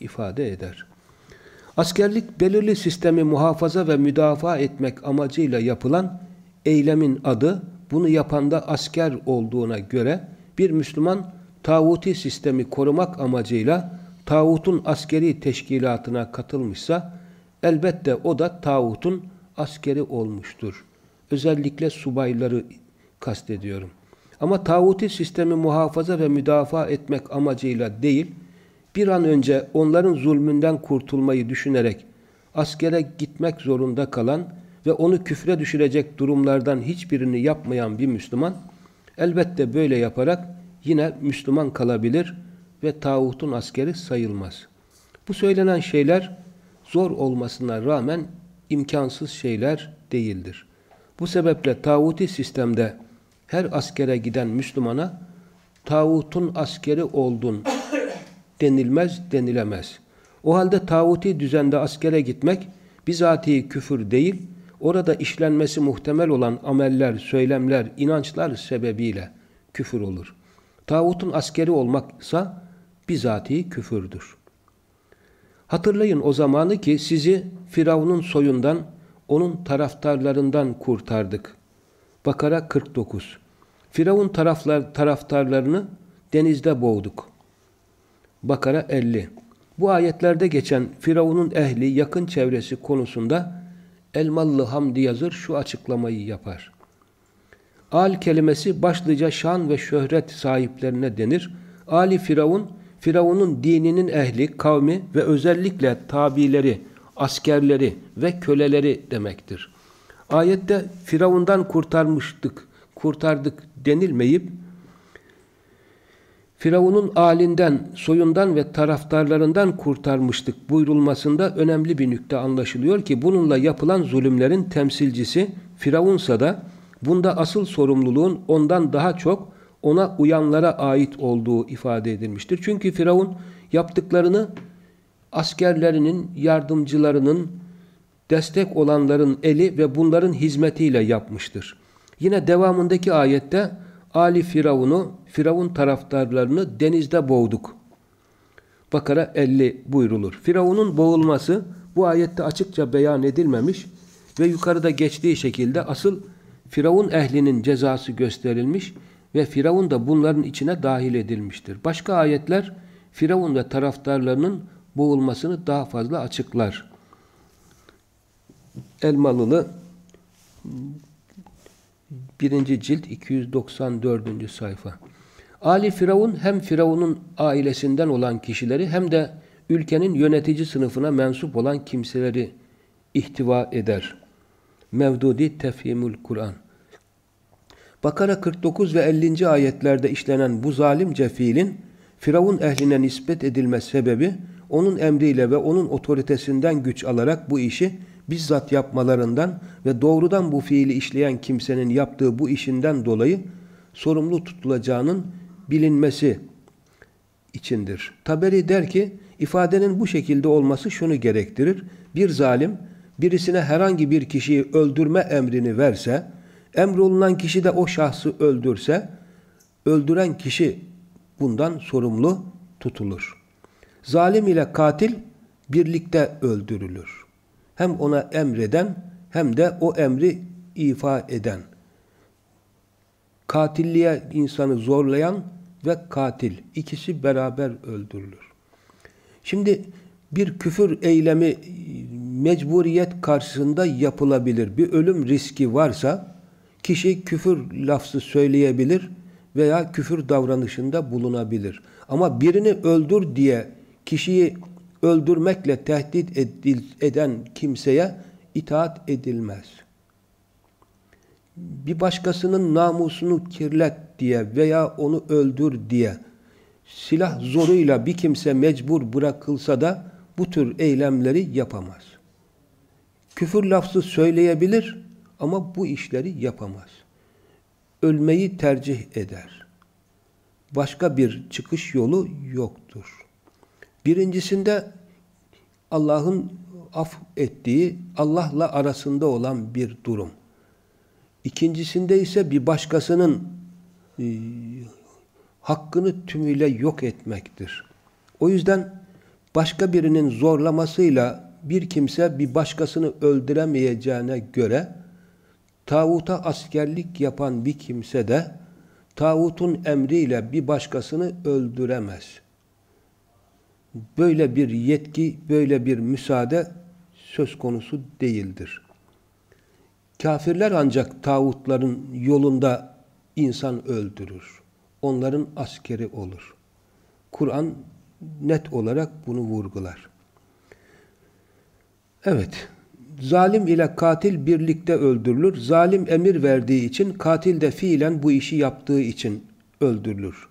ifade eder. Askerlik belirli sistemi muhafaza ve müdafaa etmek amacıyla yapılan eylemin adı bunu yapanda asker olduğuna göre bir Müslüman tağuti sistemi korumak amacıyla tağutun askeri teşkilatına katılmışsa elbette o da tağutun askeri olmuştur. Özellikle subayları kastediyorum. Ama tağuti sistemi muhafaza ve müdafaa etmek amacıyla değil, bir an önce onların zulmünden kurtulmayı düşünerek askere gitmek zorunda kalan ve onu küfre düşürecek durumlardan hiçbirini yapmayan bir Müslüman, elbette böyle yaparak yine Müslüman kalabilir ve tağutun askeri sayılmaz. Bu söylenen şeyler zor olmasına rağmen imkansız şeyler değildir. Bu sebeple tağuti sistemde her askere giden Müslümana tağutun askeri oldun denilmez, denilemez. O halde tağuti düzende askere gitmek bizatihi küfür değil, orada işlenmesi muhtemel olan ameller, söylemler, inançlar sebebiyle küfür olur. Tağutun askeri olmaksa bizatihi küfürdür. Hatırlayın o zamanı ki sizi Firavun'un soyundan, onun taraftarlarından kurtardık. Bakara 49 Firavun taraflar, taraftarlarını denizde boğduk. Bakara 50 Bu ayetlerde geçen Firavun'un ehli yakın çevresi konusunda Elmalı Hamdi yazır şu açıklamayı yapar. Al kelimesi başlıca şan ve şöhret sahiplerine denir. Ali Firavun, Firavun'un dininin ehli, kavmi ve özellikle tabileri, askerleri ve köleleri demektir. Ayette Firavundan kurtarmıştık, kurtardık denilmeyip Firavun'un alinden, soyundan ve taraftarlarından kurtarmıştık buyurulmasında önemli bir nükte anlaşılıyor ki bununla yapılan zulümlerin temsilcisi Firavunsa da bunda asıl sorumluluğun ondan daha çok ona uyanlara ait olduğu ifade edilmiştir. Çünkü Firavun yaptıklarını askerlerinin, yardımcılarının, destek olanların eli ve bunların hizmetiyle yapmıştır. Yine devamındaki ayette Ali Firavun'u, Firavun taraftarlarını denizde boğduk. Bakara 50 buyrulur. Firavun'un boğulması bu ayette açıkça beyan edilmemiş ve yukarıda geçtiği şekilde asıl Firavun ehlinin cezası gösterilmiş ve Firavun da bunların içine dahil edilmiştir. Başka ayetler Firavun ve taraftarlarının boğulmasını daha fazla açıklar. Elmalılı 1. cilt 294. sayfa. Ali Firavun hem Firavun'un ailesinden olan kişileri hem de ülkenin yönetici sınıfına mensup olan kimseleri ihtiva eder. Mevdudi Tefhimül Kur'an Bakara 49 ve 50. ayetlerde işlenen bu zalimce fiilin Firavun ehline nispet edilme sebebi onun emriyle ve onun otoritesinden güç alarak bu işi bizzat yapmalarından ve doğrudan bu fiili işleyen kimsenin yaptığı bu işinden dolayı sorumlu tutulacağının bilinmesi içindir. Taberi der ki, ifadenin bu şekilde olması şunu gerektirir. Bir zalim, birisine herhangi bir kişiyi öldürme emrini verse, emrolunan kişi de o şahsı öldürse, öldüren kişi bundan sorumlu tutulur. Zalim ile katil birlikte öldürülür. Hem ona emreden hem de o emri ifa eden. Katilliğe insanı zorlayan ve katil. ikisi beraber öldürülür. Şimdi bir küfür eylemi mecburiyet karşısında yapılabilir. Bir ölüm riski varsa kişi küfür lafzı söyleyebilir veya küfür davranışında bulunabilir. Ama birini öldür diye kişiyi öldürmekle tehdit eden kimseye itaat edilmez. Bir başkasının namusunu kirlet diye veya onu öldür diye silah zoruyla bir kimse mecbur bırakılsa da bu tür eylemleri yapamaz. Küfür lafzı söyleyebilir ama bu işleri yapamaz. Ölmeyi tercih eder. Başka bir çıkış yolu yoktur. Birincisinde Allah'ın af ettiği, Allah'la arasında olan bir durum. İkincisinde ise bir başkasının e, hakkını tümüyle yok etmektir. O yüzden başka birinin zorlamasıyla bir kimse bir başkasını öldüremeyeceğine göre tağuta askerlik yapan bir kimse de tağutun emriyle bir başkasını öldüremez böyle bir yetki, böyle bir müsaade söz konusu değildir. Kafirler ancak tağutların yolunda insan öldürür. Onların askeri olur. Kur'an net olarak bunu vurgular. Evet, zalim ile katil birlikte öldürülür. Zalim emir verdiği için, katil de fiilen bu işi yaptığı için öldürülür.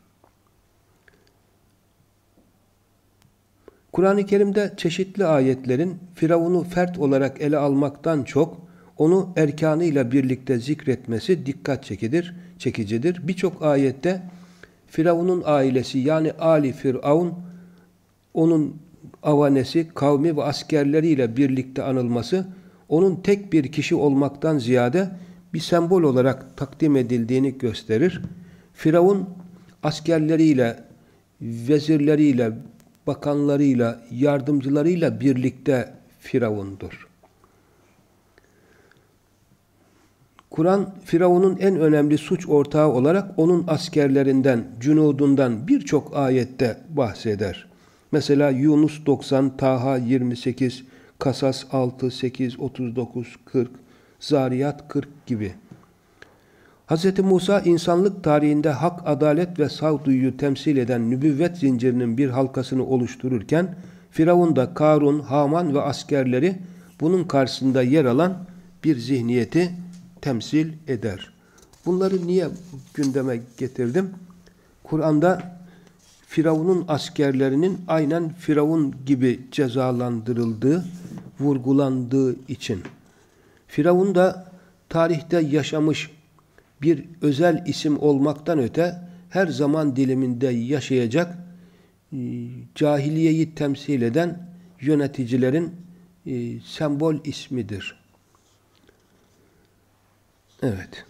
Kur'an-ı Kerim'de çeşitli ayetlerin Firavun'u fert olarak ele almaktan çok onu erkanıyla birlikte zikretmesi dikkat çekidir, çekicidir. Birçok ayette Firavun'un ailesi yani Ali Firavun onun avanesi, kavmi ve askerleriyle birlikte anılması onun tek bir kişi olmaktan ziyade bir sembol olarak takdim edildiğini gösterir. Firavun askerleriyle, vezirleriyle, bakanlarıyla, yardımcılarıyla birlikte Firavundur. Kur'an, Firavun'un en önemli suç ortağı olarak onun askerlerinden, cunudundan birçok ayette bahseder. Mesela Yunus 90, Taha 28, Kasas 6, 8, 39, 40, Zariyat 40 gibi. Hz. Musa insanlık tarihinde hak, adalet ve sağduyuyu temsil eden nübüvvet zincirinin bir halkasını oluştururken Firavun da Karun, Haman ve askerleri bunun karşısında yer alan bir zihniyeti temsil eder. Bunları niye gündeme getirdim? Kur'an'da Firavun'un askerlerinin aynen Firavun gibi cezalandırıldığı, vurgulandığı için. Firavun da tarihte yaşamış bir özel isim olmaktan öte her zaman diliminde yaşayacak e, cahiliyeyi temsil eden yöneticilerin e, sembol ismidir. Evet.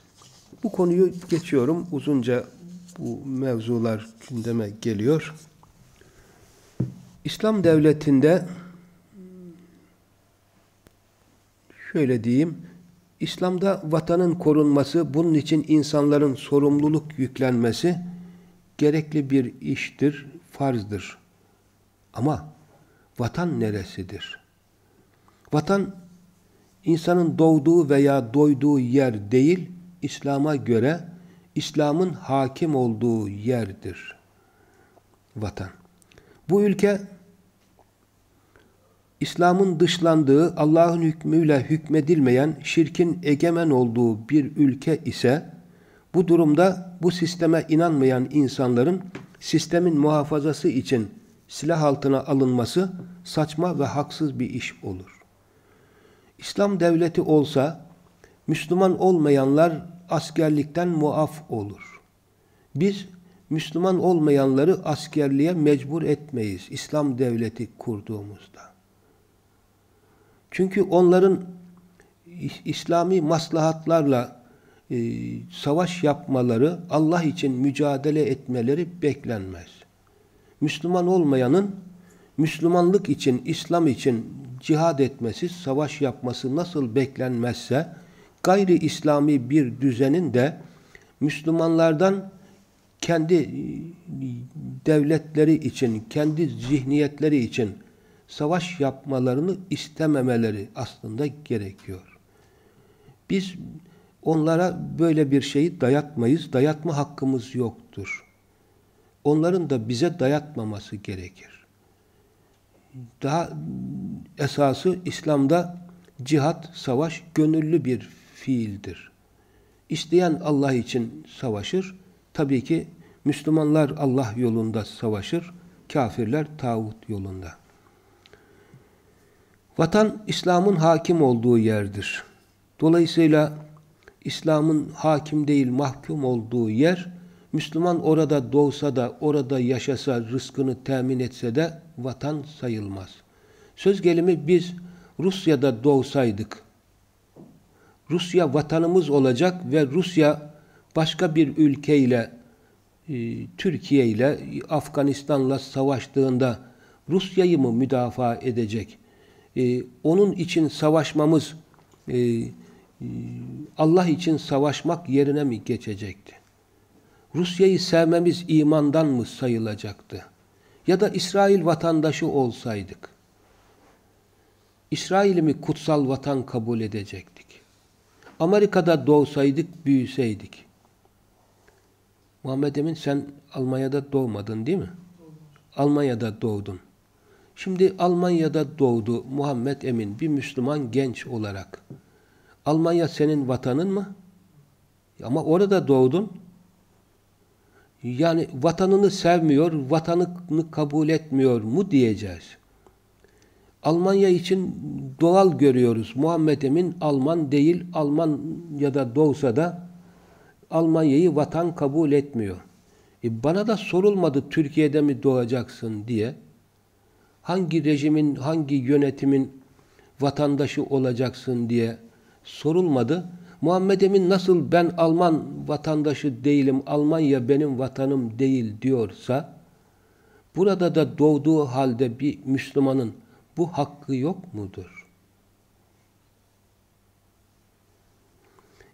Bu konuyu geçiyorum. Uzunca bu mevzular gündeme geliyor. İslam devletinde şöyle diyeyim, İslam'da vatanın korunması, bunun için insanların sorumluluk yüklenmesi gerekli bir iştir, farzdır. Ama vatan neresidir? Vatan, insanın doğduğu veya doyduğu yer değil, İslam'a göre İslam'ın hakim olduğu yerdir. Vatan. Bu ülke İslam'ın dışlandığı, Allah'ın hükmüyle hükmedilmeyen, şirkin egemen olduğu bir ülke ise bu durumda bu sisteme inanmayan insanların sistemin muhafazası için silah altına alınması saçma ve haksız bir iş olur. İslam devleti olsa Müslüman olmayanlar askerlikten muaf olur. Biz Müslüman olmayanları askerliğe mecbur etmeyiz İslam devleti kurduğumuzda. Çünkü onların İslami maslahatlarla e, savaş yapmaları, Allah için mücadele etmeleri beklenmez. Müslüman olmayanın Müslümanlık için, İslam için cihad etmesi, savaş yapması nasıl beklenmezse, gayri İslami bir düzenin de Müslümanlardan kendi e, devletleri için, kendi zihniyetleri için savaş yapmalarını istememeleri aslında gerekiyor. Biz onlara böyle bir şeyi dayatmayız. Dayatma hakkımız yoktur. Onların da bize dayatmaması gerekir. Daha esası İslam'da cihat, savaş gönüllü bir fiildir. İsteyen Allah için savaşır. Tabii ki Müslümanlar Allah yolunda savaşır. Kafirler tağut yolunda. Vatan İslam'ın hakim olduğu yerdir. Dolayısıyla İslam'ın hakim değil mahkum olduğu yer Müslüman orada doğsa da orada yaşasa rızkını temin etse de vatan sayılmaz. Söz gelimi biz Rusya'da doğsaydık Rusya vatanımız olacak ve Rusya başka bir ülkeyle e, Türkiye ile Afganistan'la savaştığında Rusya'yı mı müdafaa edecek? e, onun için savaşmamız e, Allah için savaşmak yerine mi geçecekti? Rusya'yı sevmemiz imandan mı sayılacaktı? Ya da İsrail vatandaşı olsaydık, İsrail'i mi kutsal vatan kabul edecektik? Amerika'da doğsaydık, büyüseydik. Muhammed Emin sen Almanya'da doğmadın değil mi? Almanya'da doğdun. Şimdi Almanya'da doğdu Muhammed Emin bir Müslüman genç olarak. Almanya senin vatanın mı? Ama orada doğdun. Yani vatanını sevmiyor, vatanını kabul etmiyor mu diyeceğiz. Almanya için doğal görüyoruz. Muhammed Emin Alman değil, Almanya'da doğsa da Almanya'yı vatan kabul etmiyor. E bana da sorulmadı Türkiye'de mi doğacaksın diye hangi rejimin, hangi yönetimin vatandaşı olacaksın diye sorulmadı. Muhammed Emin nasıl ben Alman vatandaşı değilim, Almanya benim vatanım değil diyorsa, burada da doğduğu halde bir Müslümanın bu hakkı yok mudur?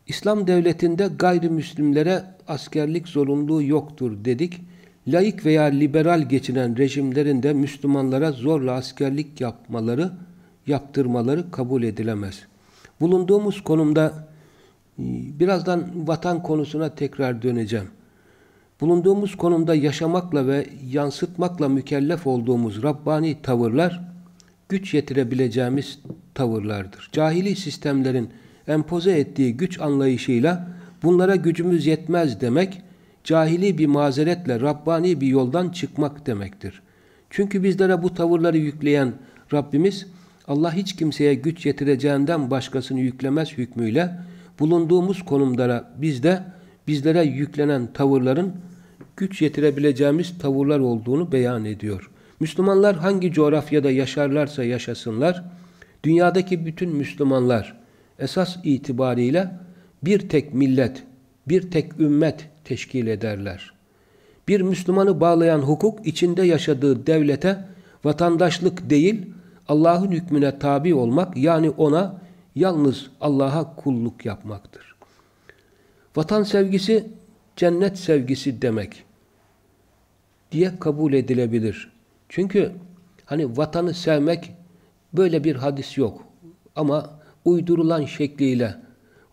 İslam devletinde gayrimüslimlere askerlik zorunluluğu yoktur dedik laik veya liberal geçinen rejimlerin de Müslümanlara zorla askerlik yapmaları, yaptırmaları kabul edilemez. Bulunduğumuz konumda Birazdan vatan konusuna tekrar döneceğim. Bulunduğumuz konumda yaşamakla ve yansıtmakla mükellef olduğumuz Rabbani tavırlar, güç yetirebileceğimiz tavırlardır. Cahili sistemlerin empoze ettiği güç anlayışıyla bunlara gücümüz yetmez demek, cahili bir mazeretle Rabbani bir yoldan çıkmak demektir. Çünkü bizlere bu tavırları yükleyen Rabbimiz, Allah hiç kimseye güç yetireceğinden başkasını yüklemez hükmüyle bulunduğumuz konumlara bizde bizlere yüklenen tavırların güç yetirebileceğimiz tavırlar olduğunu beyan ediyor. Müslümanlar hangi coğrafyada yaşarlarsa yaşasınlar, dünyadaki bütün Müslümanlar esas itibariyle bir tek millet, bir tek ümmet teşkil ederler. Bir Müslümanı bağlayan hukuk içinde yaşadığı devlete vatandaşlık değil, Allah'ın hükmüne tabi olmak yani ona yalnız Allah'a kulluk yapmaktır. Vatan sevgisi cennet sevgisi demek diye kabul edilebilir. Çünkü hani vatanı sevmek böyle bir hadis yok. Ama uydurulan şekliyle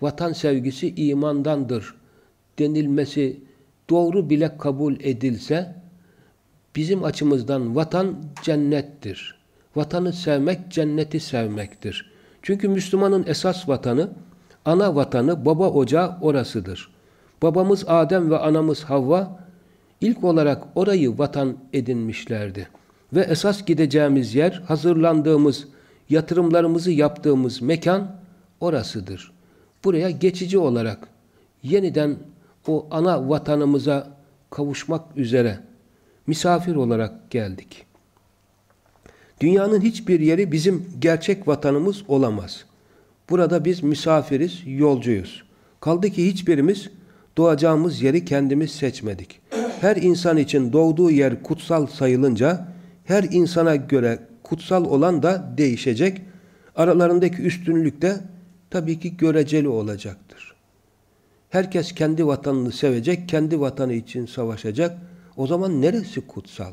vatan sevgisi imandandır denilmesi doğru bile kabul edilse bizim açımızdan vatan cennettir. Vatanı sevmek cenneti sevmektir. Çünkü Müslümanın esas vatanı, ana vatanı, baba ocağı orasıdır. Babamız Adem ve anamız Havva ilk olarak orayı vatan edinmişlerdi. Ve esas gideceğimiz yer, hazırlandığımız, yatırımlarımızı yaptığımız mekan orasıdır. Buraya geçici olarak yeniden o ana vatanımıza kavuşmak üzere misafir olarak geldik. Dünyanın hiçbir yeri bizim gerçek vatanımız olamaz. Burada biz misafiriz, yolcuyuz. Kaldı ki hiçbirimiz doğacağımız yeri kendimiz seçmedik. Her insan için doğduğu yer kutsal sayılınca her insana göre kutsal olan da değişecek. Aralarındaki üstünlük de tabii ki göreceli olacaktır. Herkes kendi vatanını sevecek, kendi vatanı için savaşacak. O zaman neresi kutsal?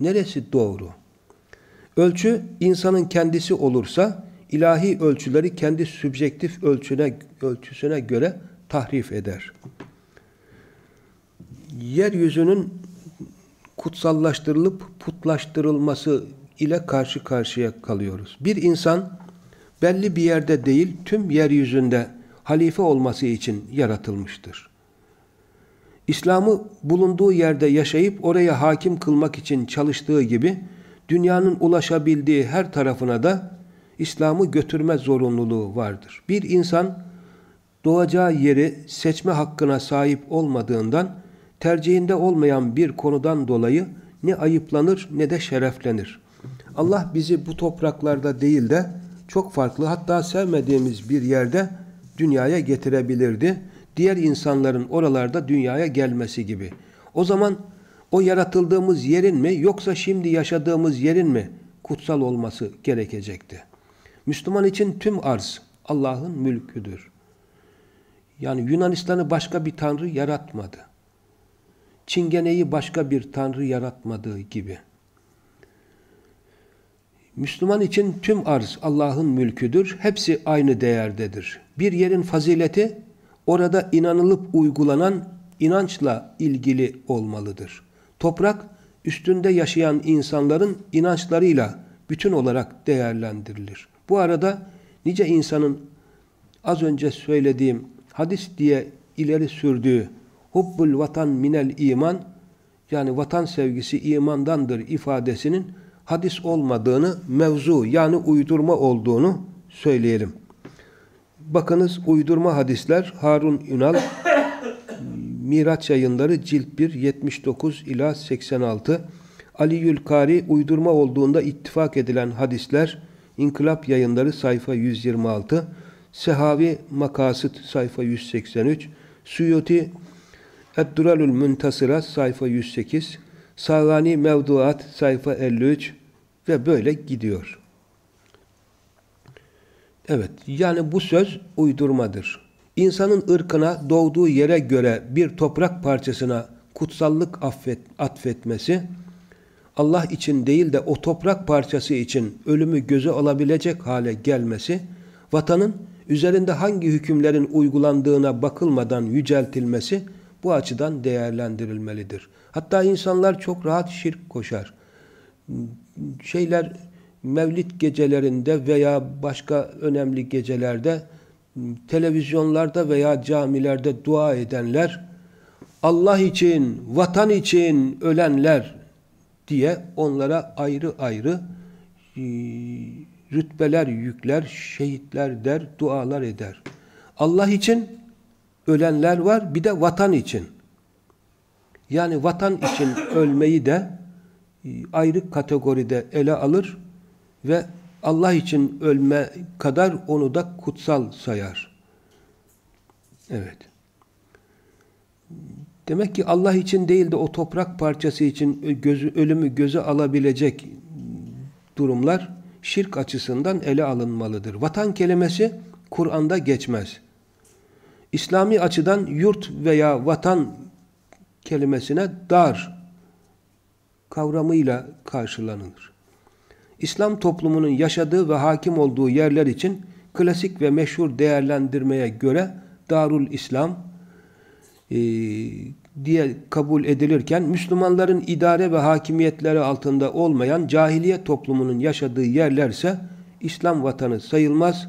Neresi doğru? Ölçü insanın kendisi olursa ilahi ölçüleri kendi sübjektif ölçüne, ölçüsüne göre tahrif eder. Yeryüzünün kutsallaştırılıp putlaştırılması ile karşı karşıya kalıyoruz. Bir insan belli bir yerde değil, tüm yeryüzünde halife olması için yaratılmıştır. İslam'ı bulunduğu yerde yaşayıp oraya hakim kılmak için çalıştığı gibi dünyanın ulaşabildiği her tarafına da İslam'ı götürme zorunluluğu vardır. Bir insan doğacağı yeri seçme hakkına sahip olmadığından tercihinde olmayan bir konudan dolayı ne ayıplanır ne de şereflenir. Allah bizi bu topraklarda değil de çok farklı hatta sevmediğimiz bir yerde dünyaya getirebilirdi. Diğer insanların oralarda dünyaya gelmesi gibi. O zaman o yaratıldığımız yerin mi yoksa şimdi yaşadığımız yerin mi kutsal olması gerekecekti. Müslüman için tüm arz Allah'ın mülküdür. Yani Yunanistan'ı başka bir tanrı yaratmadı. Çingeneyi başka bir tanrı yaratmadığı gibi. Müslüman için tüm arz Allah'ın mülküdür. Hepsi aynı değerdedir. Bir yerin fazileti orada inanılıp uygulanan inançla ilgili olmalıdır. Toprak üstünde yaşayan insanların inançlarıyla bütün olarak değerlendirilir. Bu arada nice insanın az önce söylediğim hadis diye ileri sürdüğü hubbul vatan minel iman. Yani vatan sevgisi imandandır ifadesinin hadis olmadığını, mevzu yani uydurma olduğunu söyleyelim. Bakınız uydurma hadisler Harun Ünal Miraç yayınları cilt 1 79 ila 86 Ali Yülkari uydurma olduğunda ittifak edilen hadisler İnkılap yayınları sayfa 126 Sehavi Makasıt sayfa 183 Suyuti Edduralül Müntasıra sayfa 108 Sağani Mevduat sayfa 53 ve böyle gidiyor. Evet, yani bu söz uydurmadır. İnsanın ırkına doğduğu yere göre bir toprak parçasına kutsallık affet, atfetmesi, Allah için değil de o toprak parçası için ölümü göze alabilecek hale gelmesi, vatanın üzerinde hangi hükümlerin uygulandığına bakılmadan yüceltilmesi bu açıdan değerlendirilmelidir. Hatta insanlar çok rahat şirk koşar. Şeyler mevlid gecelerinde veya başka önemli gecelerde televizyonlarda veya camilerde dua edenler Allah için, vatan için ölenler diye onlara ayrı ayrı e, rütbeler yükler, şehitler der, dualar eder. Allah için ölenler var, bir de vatan için. Yani vatan için ölmeyi de e, ayrı kategoride ele alır ve Allah için ölme kadar onu da kutsal sayar. Evet. Demek ki Allah için değil de o toprak parçası için gözü, ölümü göze alabilecek durumlar şirk açısından ele alınmalıdır. Vatan kelimesi Kur'an'da geçmez. İslami açıdan yurt veya vatan kelimesine dar kavramıyla karşılanılır. İslam toplumunun yaşadığı ve hakim olduğu yerler için klasik ve meşhur değerlendirmeye göre Darul İslam e, diye kabul edilirken Müslümanların idare ve hakimiyetleri altında olmayan cahiliye toplumunun yaşadığı yerlerse İslam vatanı sayılmaz.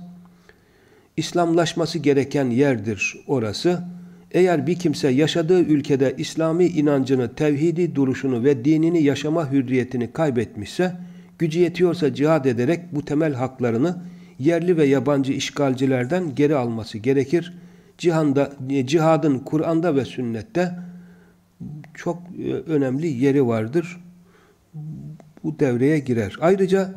İslamlaşması gereken yerdir orası. Eğer bir kimse yaşadığı ülkede İslami inancını, tevhidi duruşunu ve dinini yaşama hürriyetini kaybetmişse, gücü yetiyorsa cihad ederek bu temel haklarını yerli ve yabancı işgalcilerden geri alması gerekir. Cihanda, cihadın Kur'an'da ve sünnette çok e, önemli yeri vardır. Bu devreye girer. Ayrıca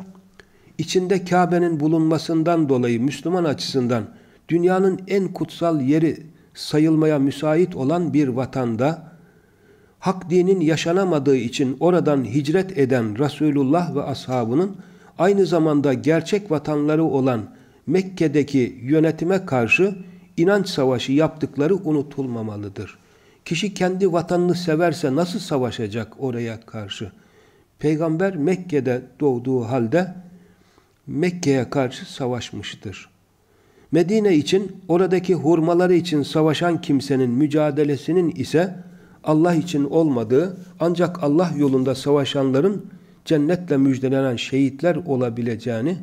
içinde Kabe'nin bulunmasından dolayı Müslüman açısından dünyanın en kutsal yeri sayılmaya müsait olan bir vatanda hak dinin yaşanamadığı için oradan hicret eden Resulullah ve ashabının aynı zamanda gerçek vatanları olan Mekke'deki yönetime karşı inanç savaşı yaptıkları unutulmamalıdır. Kişi kendi vatanını severse nasıl savaşacak oraya karşı? Peygamber Mekke'de doğduğu halde Mekke'ye karşı savaşmıştır. Medine için, oradaki hurmaları için savaşan kimsenin mücadelesinin ise Allah için olmadığı, ancak Allah yolunda savaşanların cennetle müjdelenen şehitler olabileceğini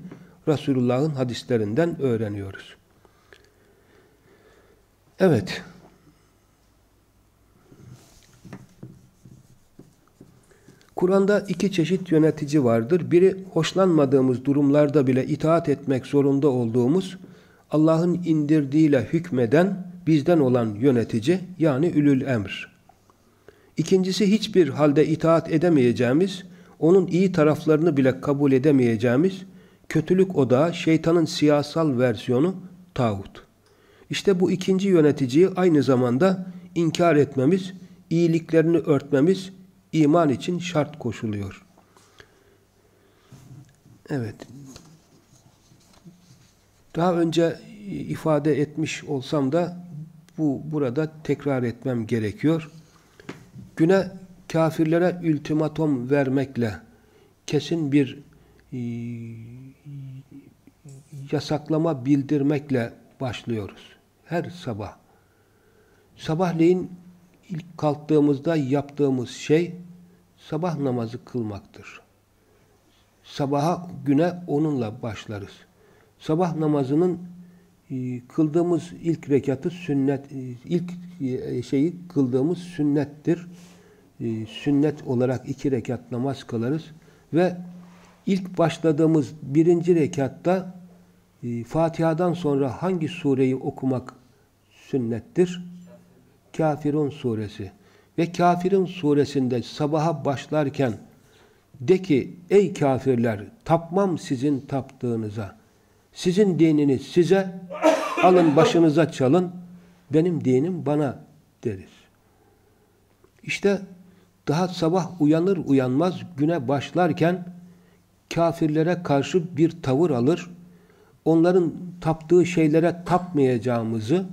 Resulullah'ın hadislerinden öğreniyoruz. Evet. Kur'an'da iki çeşit yönetici vardır. Biri hoşlanmadığımız durumlarda bile itaat etmek zorunda olduğumuz Allah'ın indirdiğiyle hükmeden bizden olan yönetici yani ülül emr. İkincisi hiçbir halde itaat edemeyeceğimiz, onun iyi taraflarını bile kabul edemeyeceğimiz kötülük odağı şeytanın siyasal versiyonu tağut. İşte bu ikinci yöneticiyi aynı zamanda inkar etmemiz, iyiliklerini örtmemiz iman için şart koşuluyor. Evet. Daha önce ifade etmiş olsam da bu burada tekrar etmem gerekiyor. Güne kafirlere ultimatom vermekle kesin bir e, yasaklama bildirmekle başlıyoruz. Her sabah. Sabahleyin ilk kalktığımızda yaptığımız şey sabah namazı kılmaktır. Sabaha güne onunla başlarız. Sabah namazının e, kıldığımız ilk rekatı sünnet, e, ilk e, şeyi kıldığımız sünnettir. Sünnet olarak iki rekat namaz kılarız ve ilk başladığımız birinci rekatta Fatiha'dan sonra hangi sureyi okumak sünnettir? Kafirun suresi. Ve Kafirun suresinde sabaha başlarken de ki ey kafirler tapmam sizin taptığınıza. Sizin dininiz size alın başınıza çalın benim dinim bana deriz. İşte daha sabah uyanır uyanmaz güne başlarken kafirlere karşı bir tavır alır. Onların taptığı şeylere tapmayacağımızı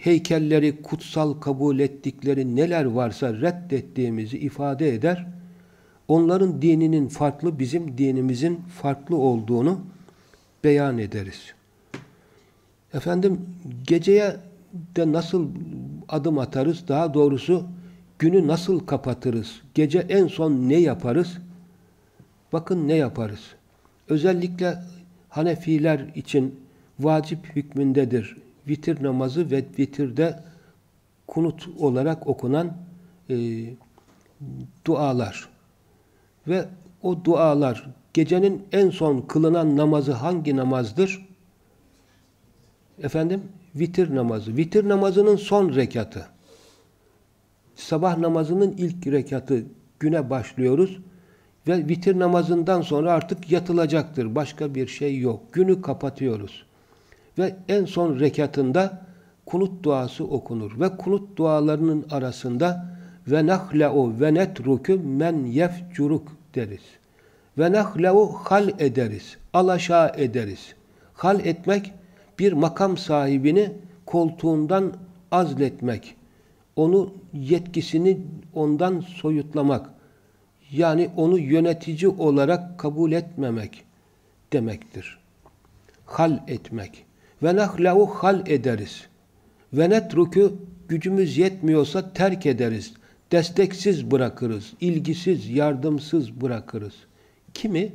heykelleri kutsal kabul ettikleri neler varsa reddettiğimizi ifade eder. Onların dininin farklı, bizim dinimizin farklı olduğunu beyan ederiz. Efendim geceye de nasıl adım atarız? Daha doğrusu günü nasıl kapatırız? Gece en son ne yaparız? Bakın ne yaparız? Özellikle Hanefiler için vacip hükmündedir. Vitir namazı ve vitirde kunut olarak okunan e, dualar. Ve o dualar gecenin en son kılınan namazı hangi namazdır? Efendim? Vitir namazı. Vitir namazının son rekatı. Sabah namazının ilk rekatı güne başlıyoruz ve vitir namazından sonra artık yatılacaktır. Başka bir şey yok. Günü kapatıyoruz. Ve en son rekatında kunut duası okunur. Ve kunut dualarının arasında ve nahla'u ve netruku men yefcuruk deriz. Ve nahla'u hal ederiz. Alaşağı ederiz. Hal etmek bir makam sahibini koltuğundan azletmek. Onu yetkisini ondan soyutlamak. Yani onu yönetici olarak kabul etmemek demektir. Hal etmek. Ve nahla'u hal ederiz. Ve netruku gücümüz yetmiyorsa terk ederiz. Desteksiz bırakırız. ilgisiz, yardımsız bırakırız. Kimi?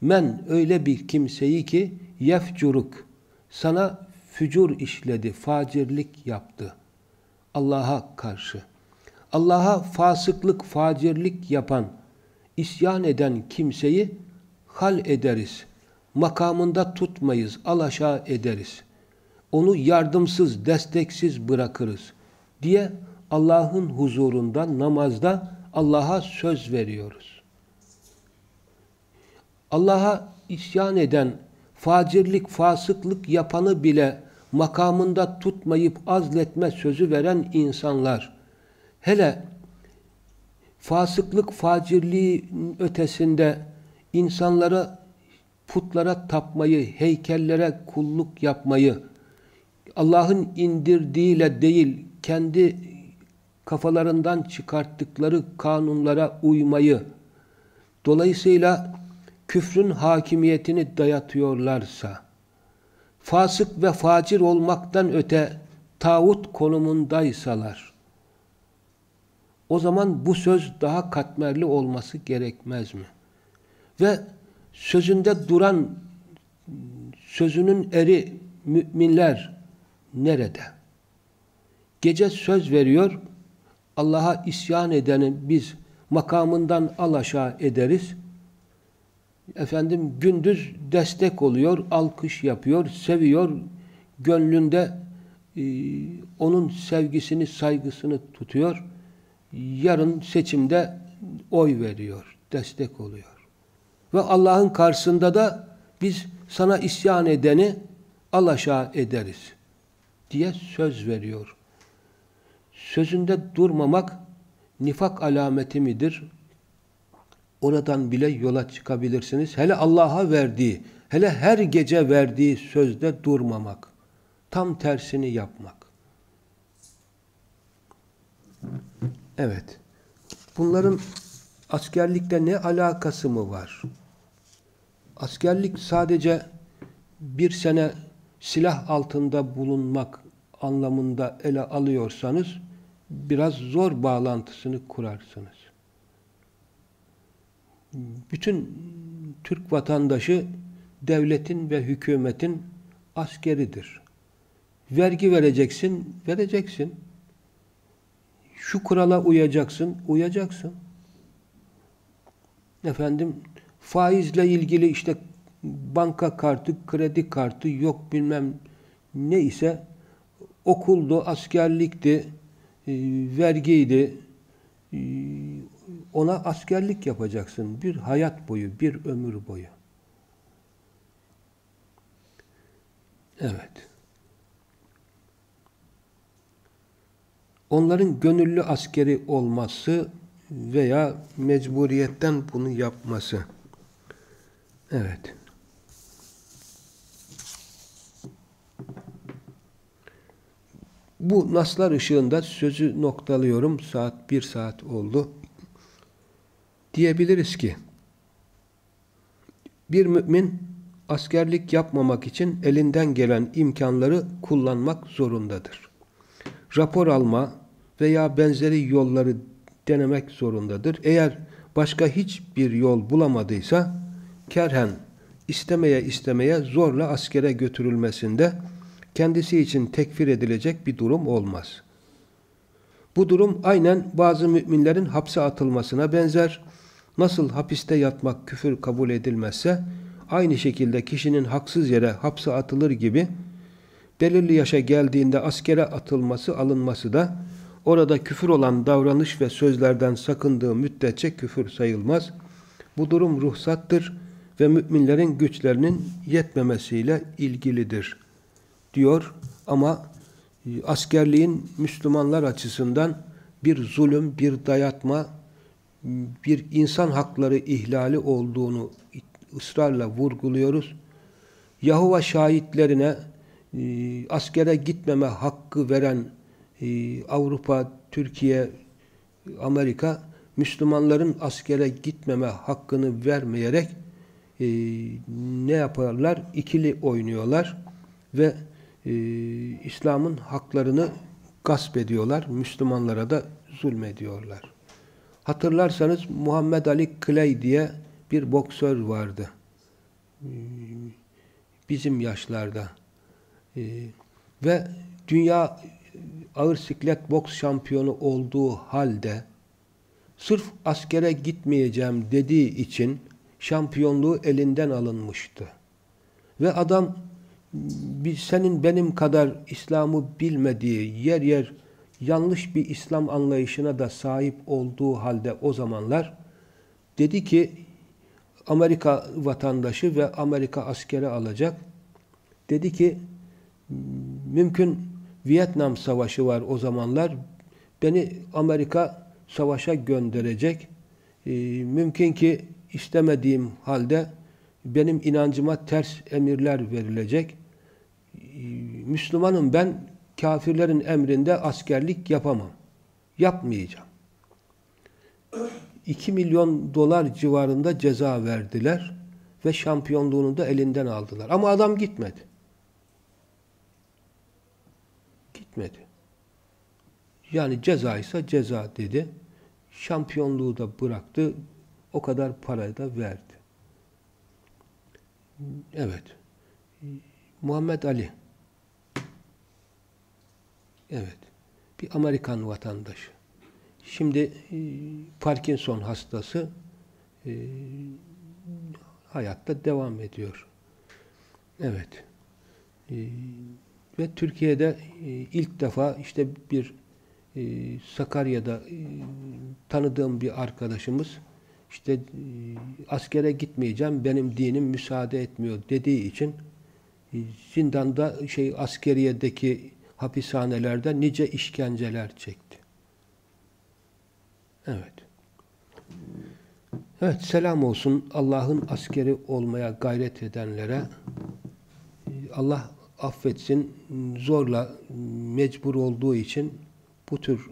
Men öyle bir kimseyi ki yefcuruk. Sana fücur işledi, facirlik yaptı. Allah'a karşı. Allah'a fasıklık, facirlik yapan, isyan eden kimseyi hal ederiz. Makamında tutmayız, alaşağı ederiz onu yardımsız, desteksiz bırakırız diye Allah'ın huzurunda, namazda Allah'a söz veriyoruz. Allah'a isyan eden, facirlik, fasıklık yapanı bile makamında tutmayıp azletme sözü veren insanlar, hele fasıklık, facirliği ötesinde insanlara putlara tapmayı, heykellere kulluk yapmayı, Allah'ın indirdiğiyle değil, kendi kafalarından çıkarttıkları kanunlara uymayı, dolayısıyla küfrün hakimiyetini dayatıyorlarsa, fasık ve facir olmaktan öte tağut konumundaysalar, o zaman bu söz daha katmerli olması gerekmez mi? Ve sözünde duran, sözünün eri müminler, nerede? Gece söz veriyor, Allah'a isyan edeni biz makamından alaşağı ederiz. Efendim gündüz destek oluyor, alkış yapıyor, seviyor, gönlünde e, onun sevgisini, saygısını tutuyor. Yarın seçimde oy veriyor, destek oluyor. Ve Allah'ın karşısında da biz sana isyan edeni alaşağı ederiz diye söz veriyor. Sözünde durmamak nifak alameti midir? Oradan bile yola çıkabilirsiniz. Hele Allah'a verdiği, hele her gece verdiği sözde durmamak. Tam tersini yapmak. Evet. Bunların askerlikte ne alakası mı var? Askerlik sadece bir sene silah altında bulunmak anlamında ele alıyorsanız biraz zor bağlantısını kurarsınız. Bütün Türk vatandaşı devletin ve hükümetin askeridir. Vergi vereceksin, vereceksin. Şu kurala uyacaksın, uyacaksın. Efendim, faizle ilgili işte banka kartı, kredi kartı yok bilmem ne ise okuldu, askerlikti, e, vergiydi. E, ona askerlik yapacaksın. Bir hayat boyu, bir ömür boyu. Evet. Onların gönüllü askeri olması veya mecburiyetten bunu yapması. Evet. Bu naslar ışığında sözü noktalıyorum. Saat bir saat oldu. Diyebiliriz ki bir mümin askerlik yapmamak için elinden gelen imkanları kullanmak zorundadır. Rapor alma veya benzeri yolları denemek zorundadır. Eğer başka hiçbir yol bulamadıysa kerhen istemeye istemeye zorla askere götürülmesinde kendisi için tekfir edilecek bir durum olmaz. Bu durum aynen bazı müminlerin hapse atılmasına benzer. Nasıl hapiste yatmak küfür kabul edilmezse, aynı şekilde kişinin haksız yere hapse atılır gibi, belirli yaşa geldiğinde askere atılması, alınması da, orada küfür olan davranış ve sözlerden sakındığı müddetçe küfür sayılmaz. Bu durum ruhsattır ve müminlerin güçlerinin yetmemesiyle ilgilidir diyor ama askerliğin Müslümanlar açısından bir zulüm, bir dayatma, bir insan hakları ihlali olduğunu ısrarla vurguluyoruz. Yahova şahitlerine e, askere gitmeme hakkı veren e, Avrupa, Türkiye, Amerika Müslümanların askere gitmeme hakkını vermeyerek e, ne yaparlar? İkili oynuyorlar ve e, İslam'ın haklarını gasp ediyorlar. Müslümanlara da zulmediyorlar. Hatırlarsanız Muhammed Ali Clay diye bir boksör vardı. E, bizim yaşlarda. E, ve dünya ağır siklet boks şampiyonu olduğu halde sırf askere gitmeyeceğim dediği için şampiyonluğu elinden alınmıştı. Ve adam senin benim kadar İslam'ı bilmediği, yer yer yanlış bir İslam anlayışına da sahip olduğu halde o zamanlar dedi ki Amerika vatandaşı ve Amerika askeri alacak. Dedi ki mümkün Vietnam Savaşı var o zamanlar. Beni Amerika savaşa gönderecek. Ee, mümkün ki istemediğim halde benim inancıma ters emirler verilecek. Müslümanım ben kafirlerin emrinde askerlik yapamam. Yapmayacağım. 2 milyon dolar civarında ceza verdiler ve şampiyonluğunu da elinden aldılar. Ama adam gitmedi. Gitmedi. Yani ceza ise ceza dedi. Şampiyonluğu da bıraktı. O kadar parayı da verdi. Evet. Muhammed Ali. Evet. Bir Amerikan vatandaşı. Şimdi e, Parkinson hastası e, hayatta devam ediyor. Evet. E, ve Türkiye'de e, ilk defa işte bir e, Sakarya'da e, tanıdığım bir arkadaşımız işte e, askere gitmeyeceğim, benim dinim müsaade etmiyor dediği için e, zindanda şey askeriyedeki hapishanelerde nice işkenceler çekti. Evet. Evet, selam olsun Allah'ın askeri olmaya gayret edenlere. Allah affetsin, zorla mecbur olduğu için bu tür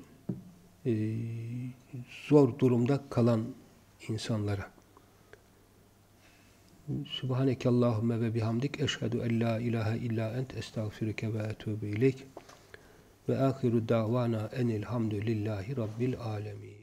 e, zor durumda kalan insanlara. Subhaneke Allahümme ve bihamdik eşhedü en la ilahe illa ent estağfirüke ve etûbü ileyk ve ahiru davana enilhamdülillahi rabbil alemin.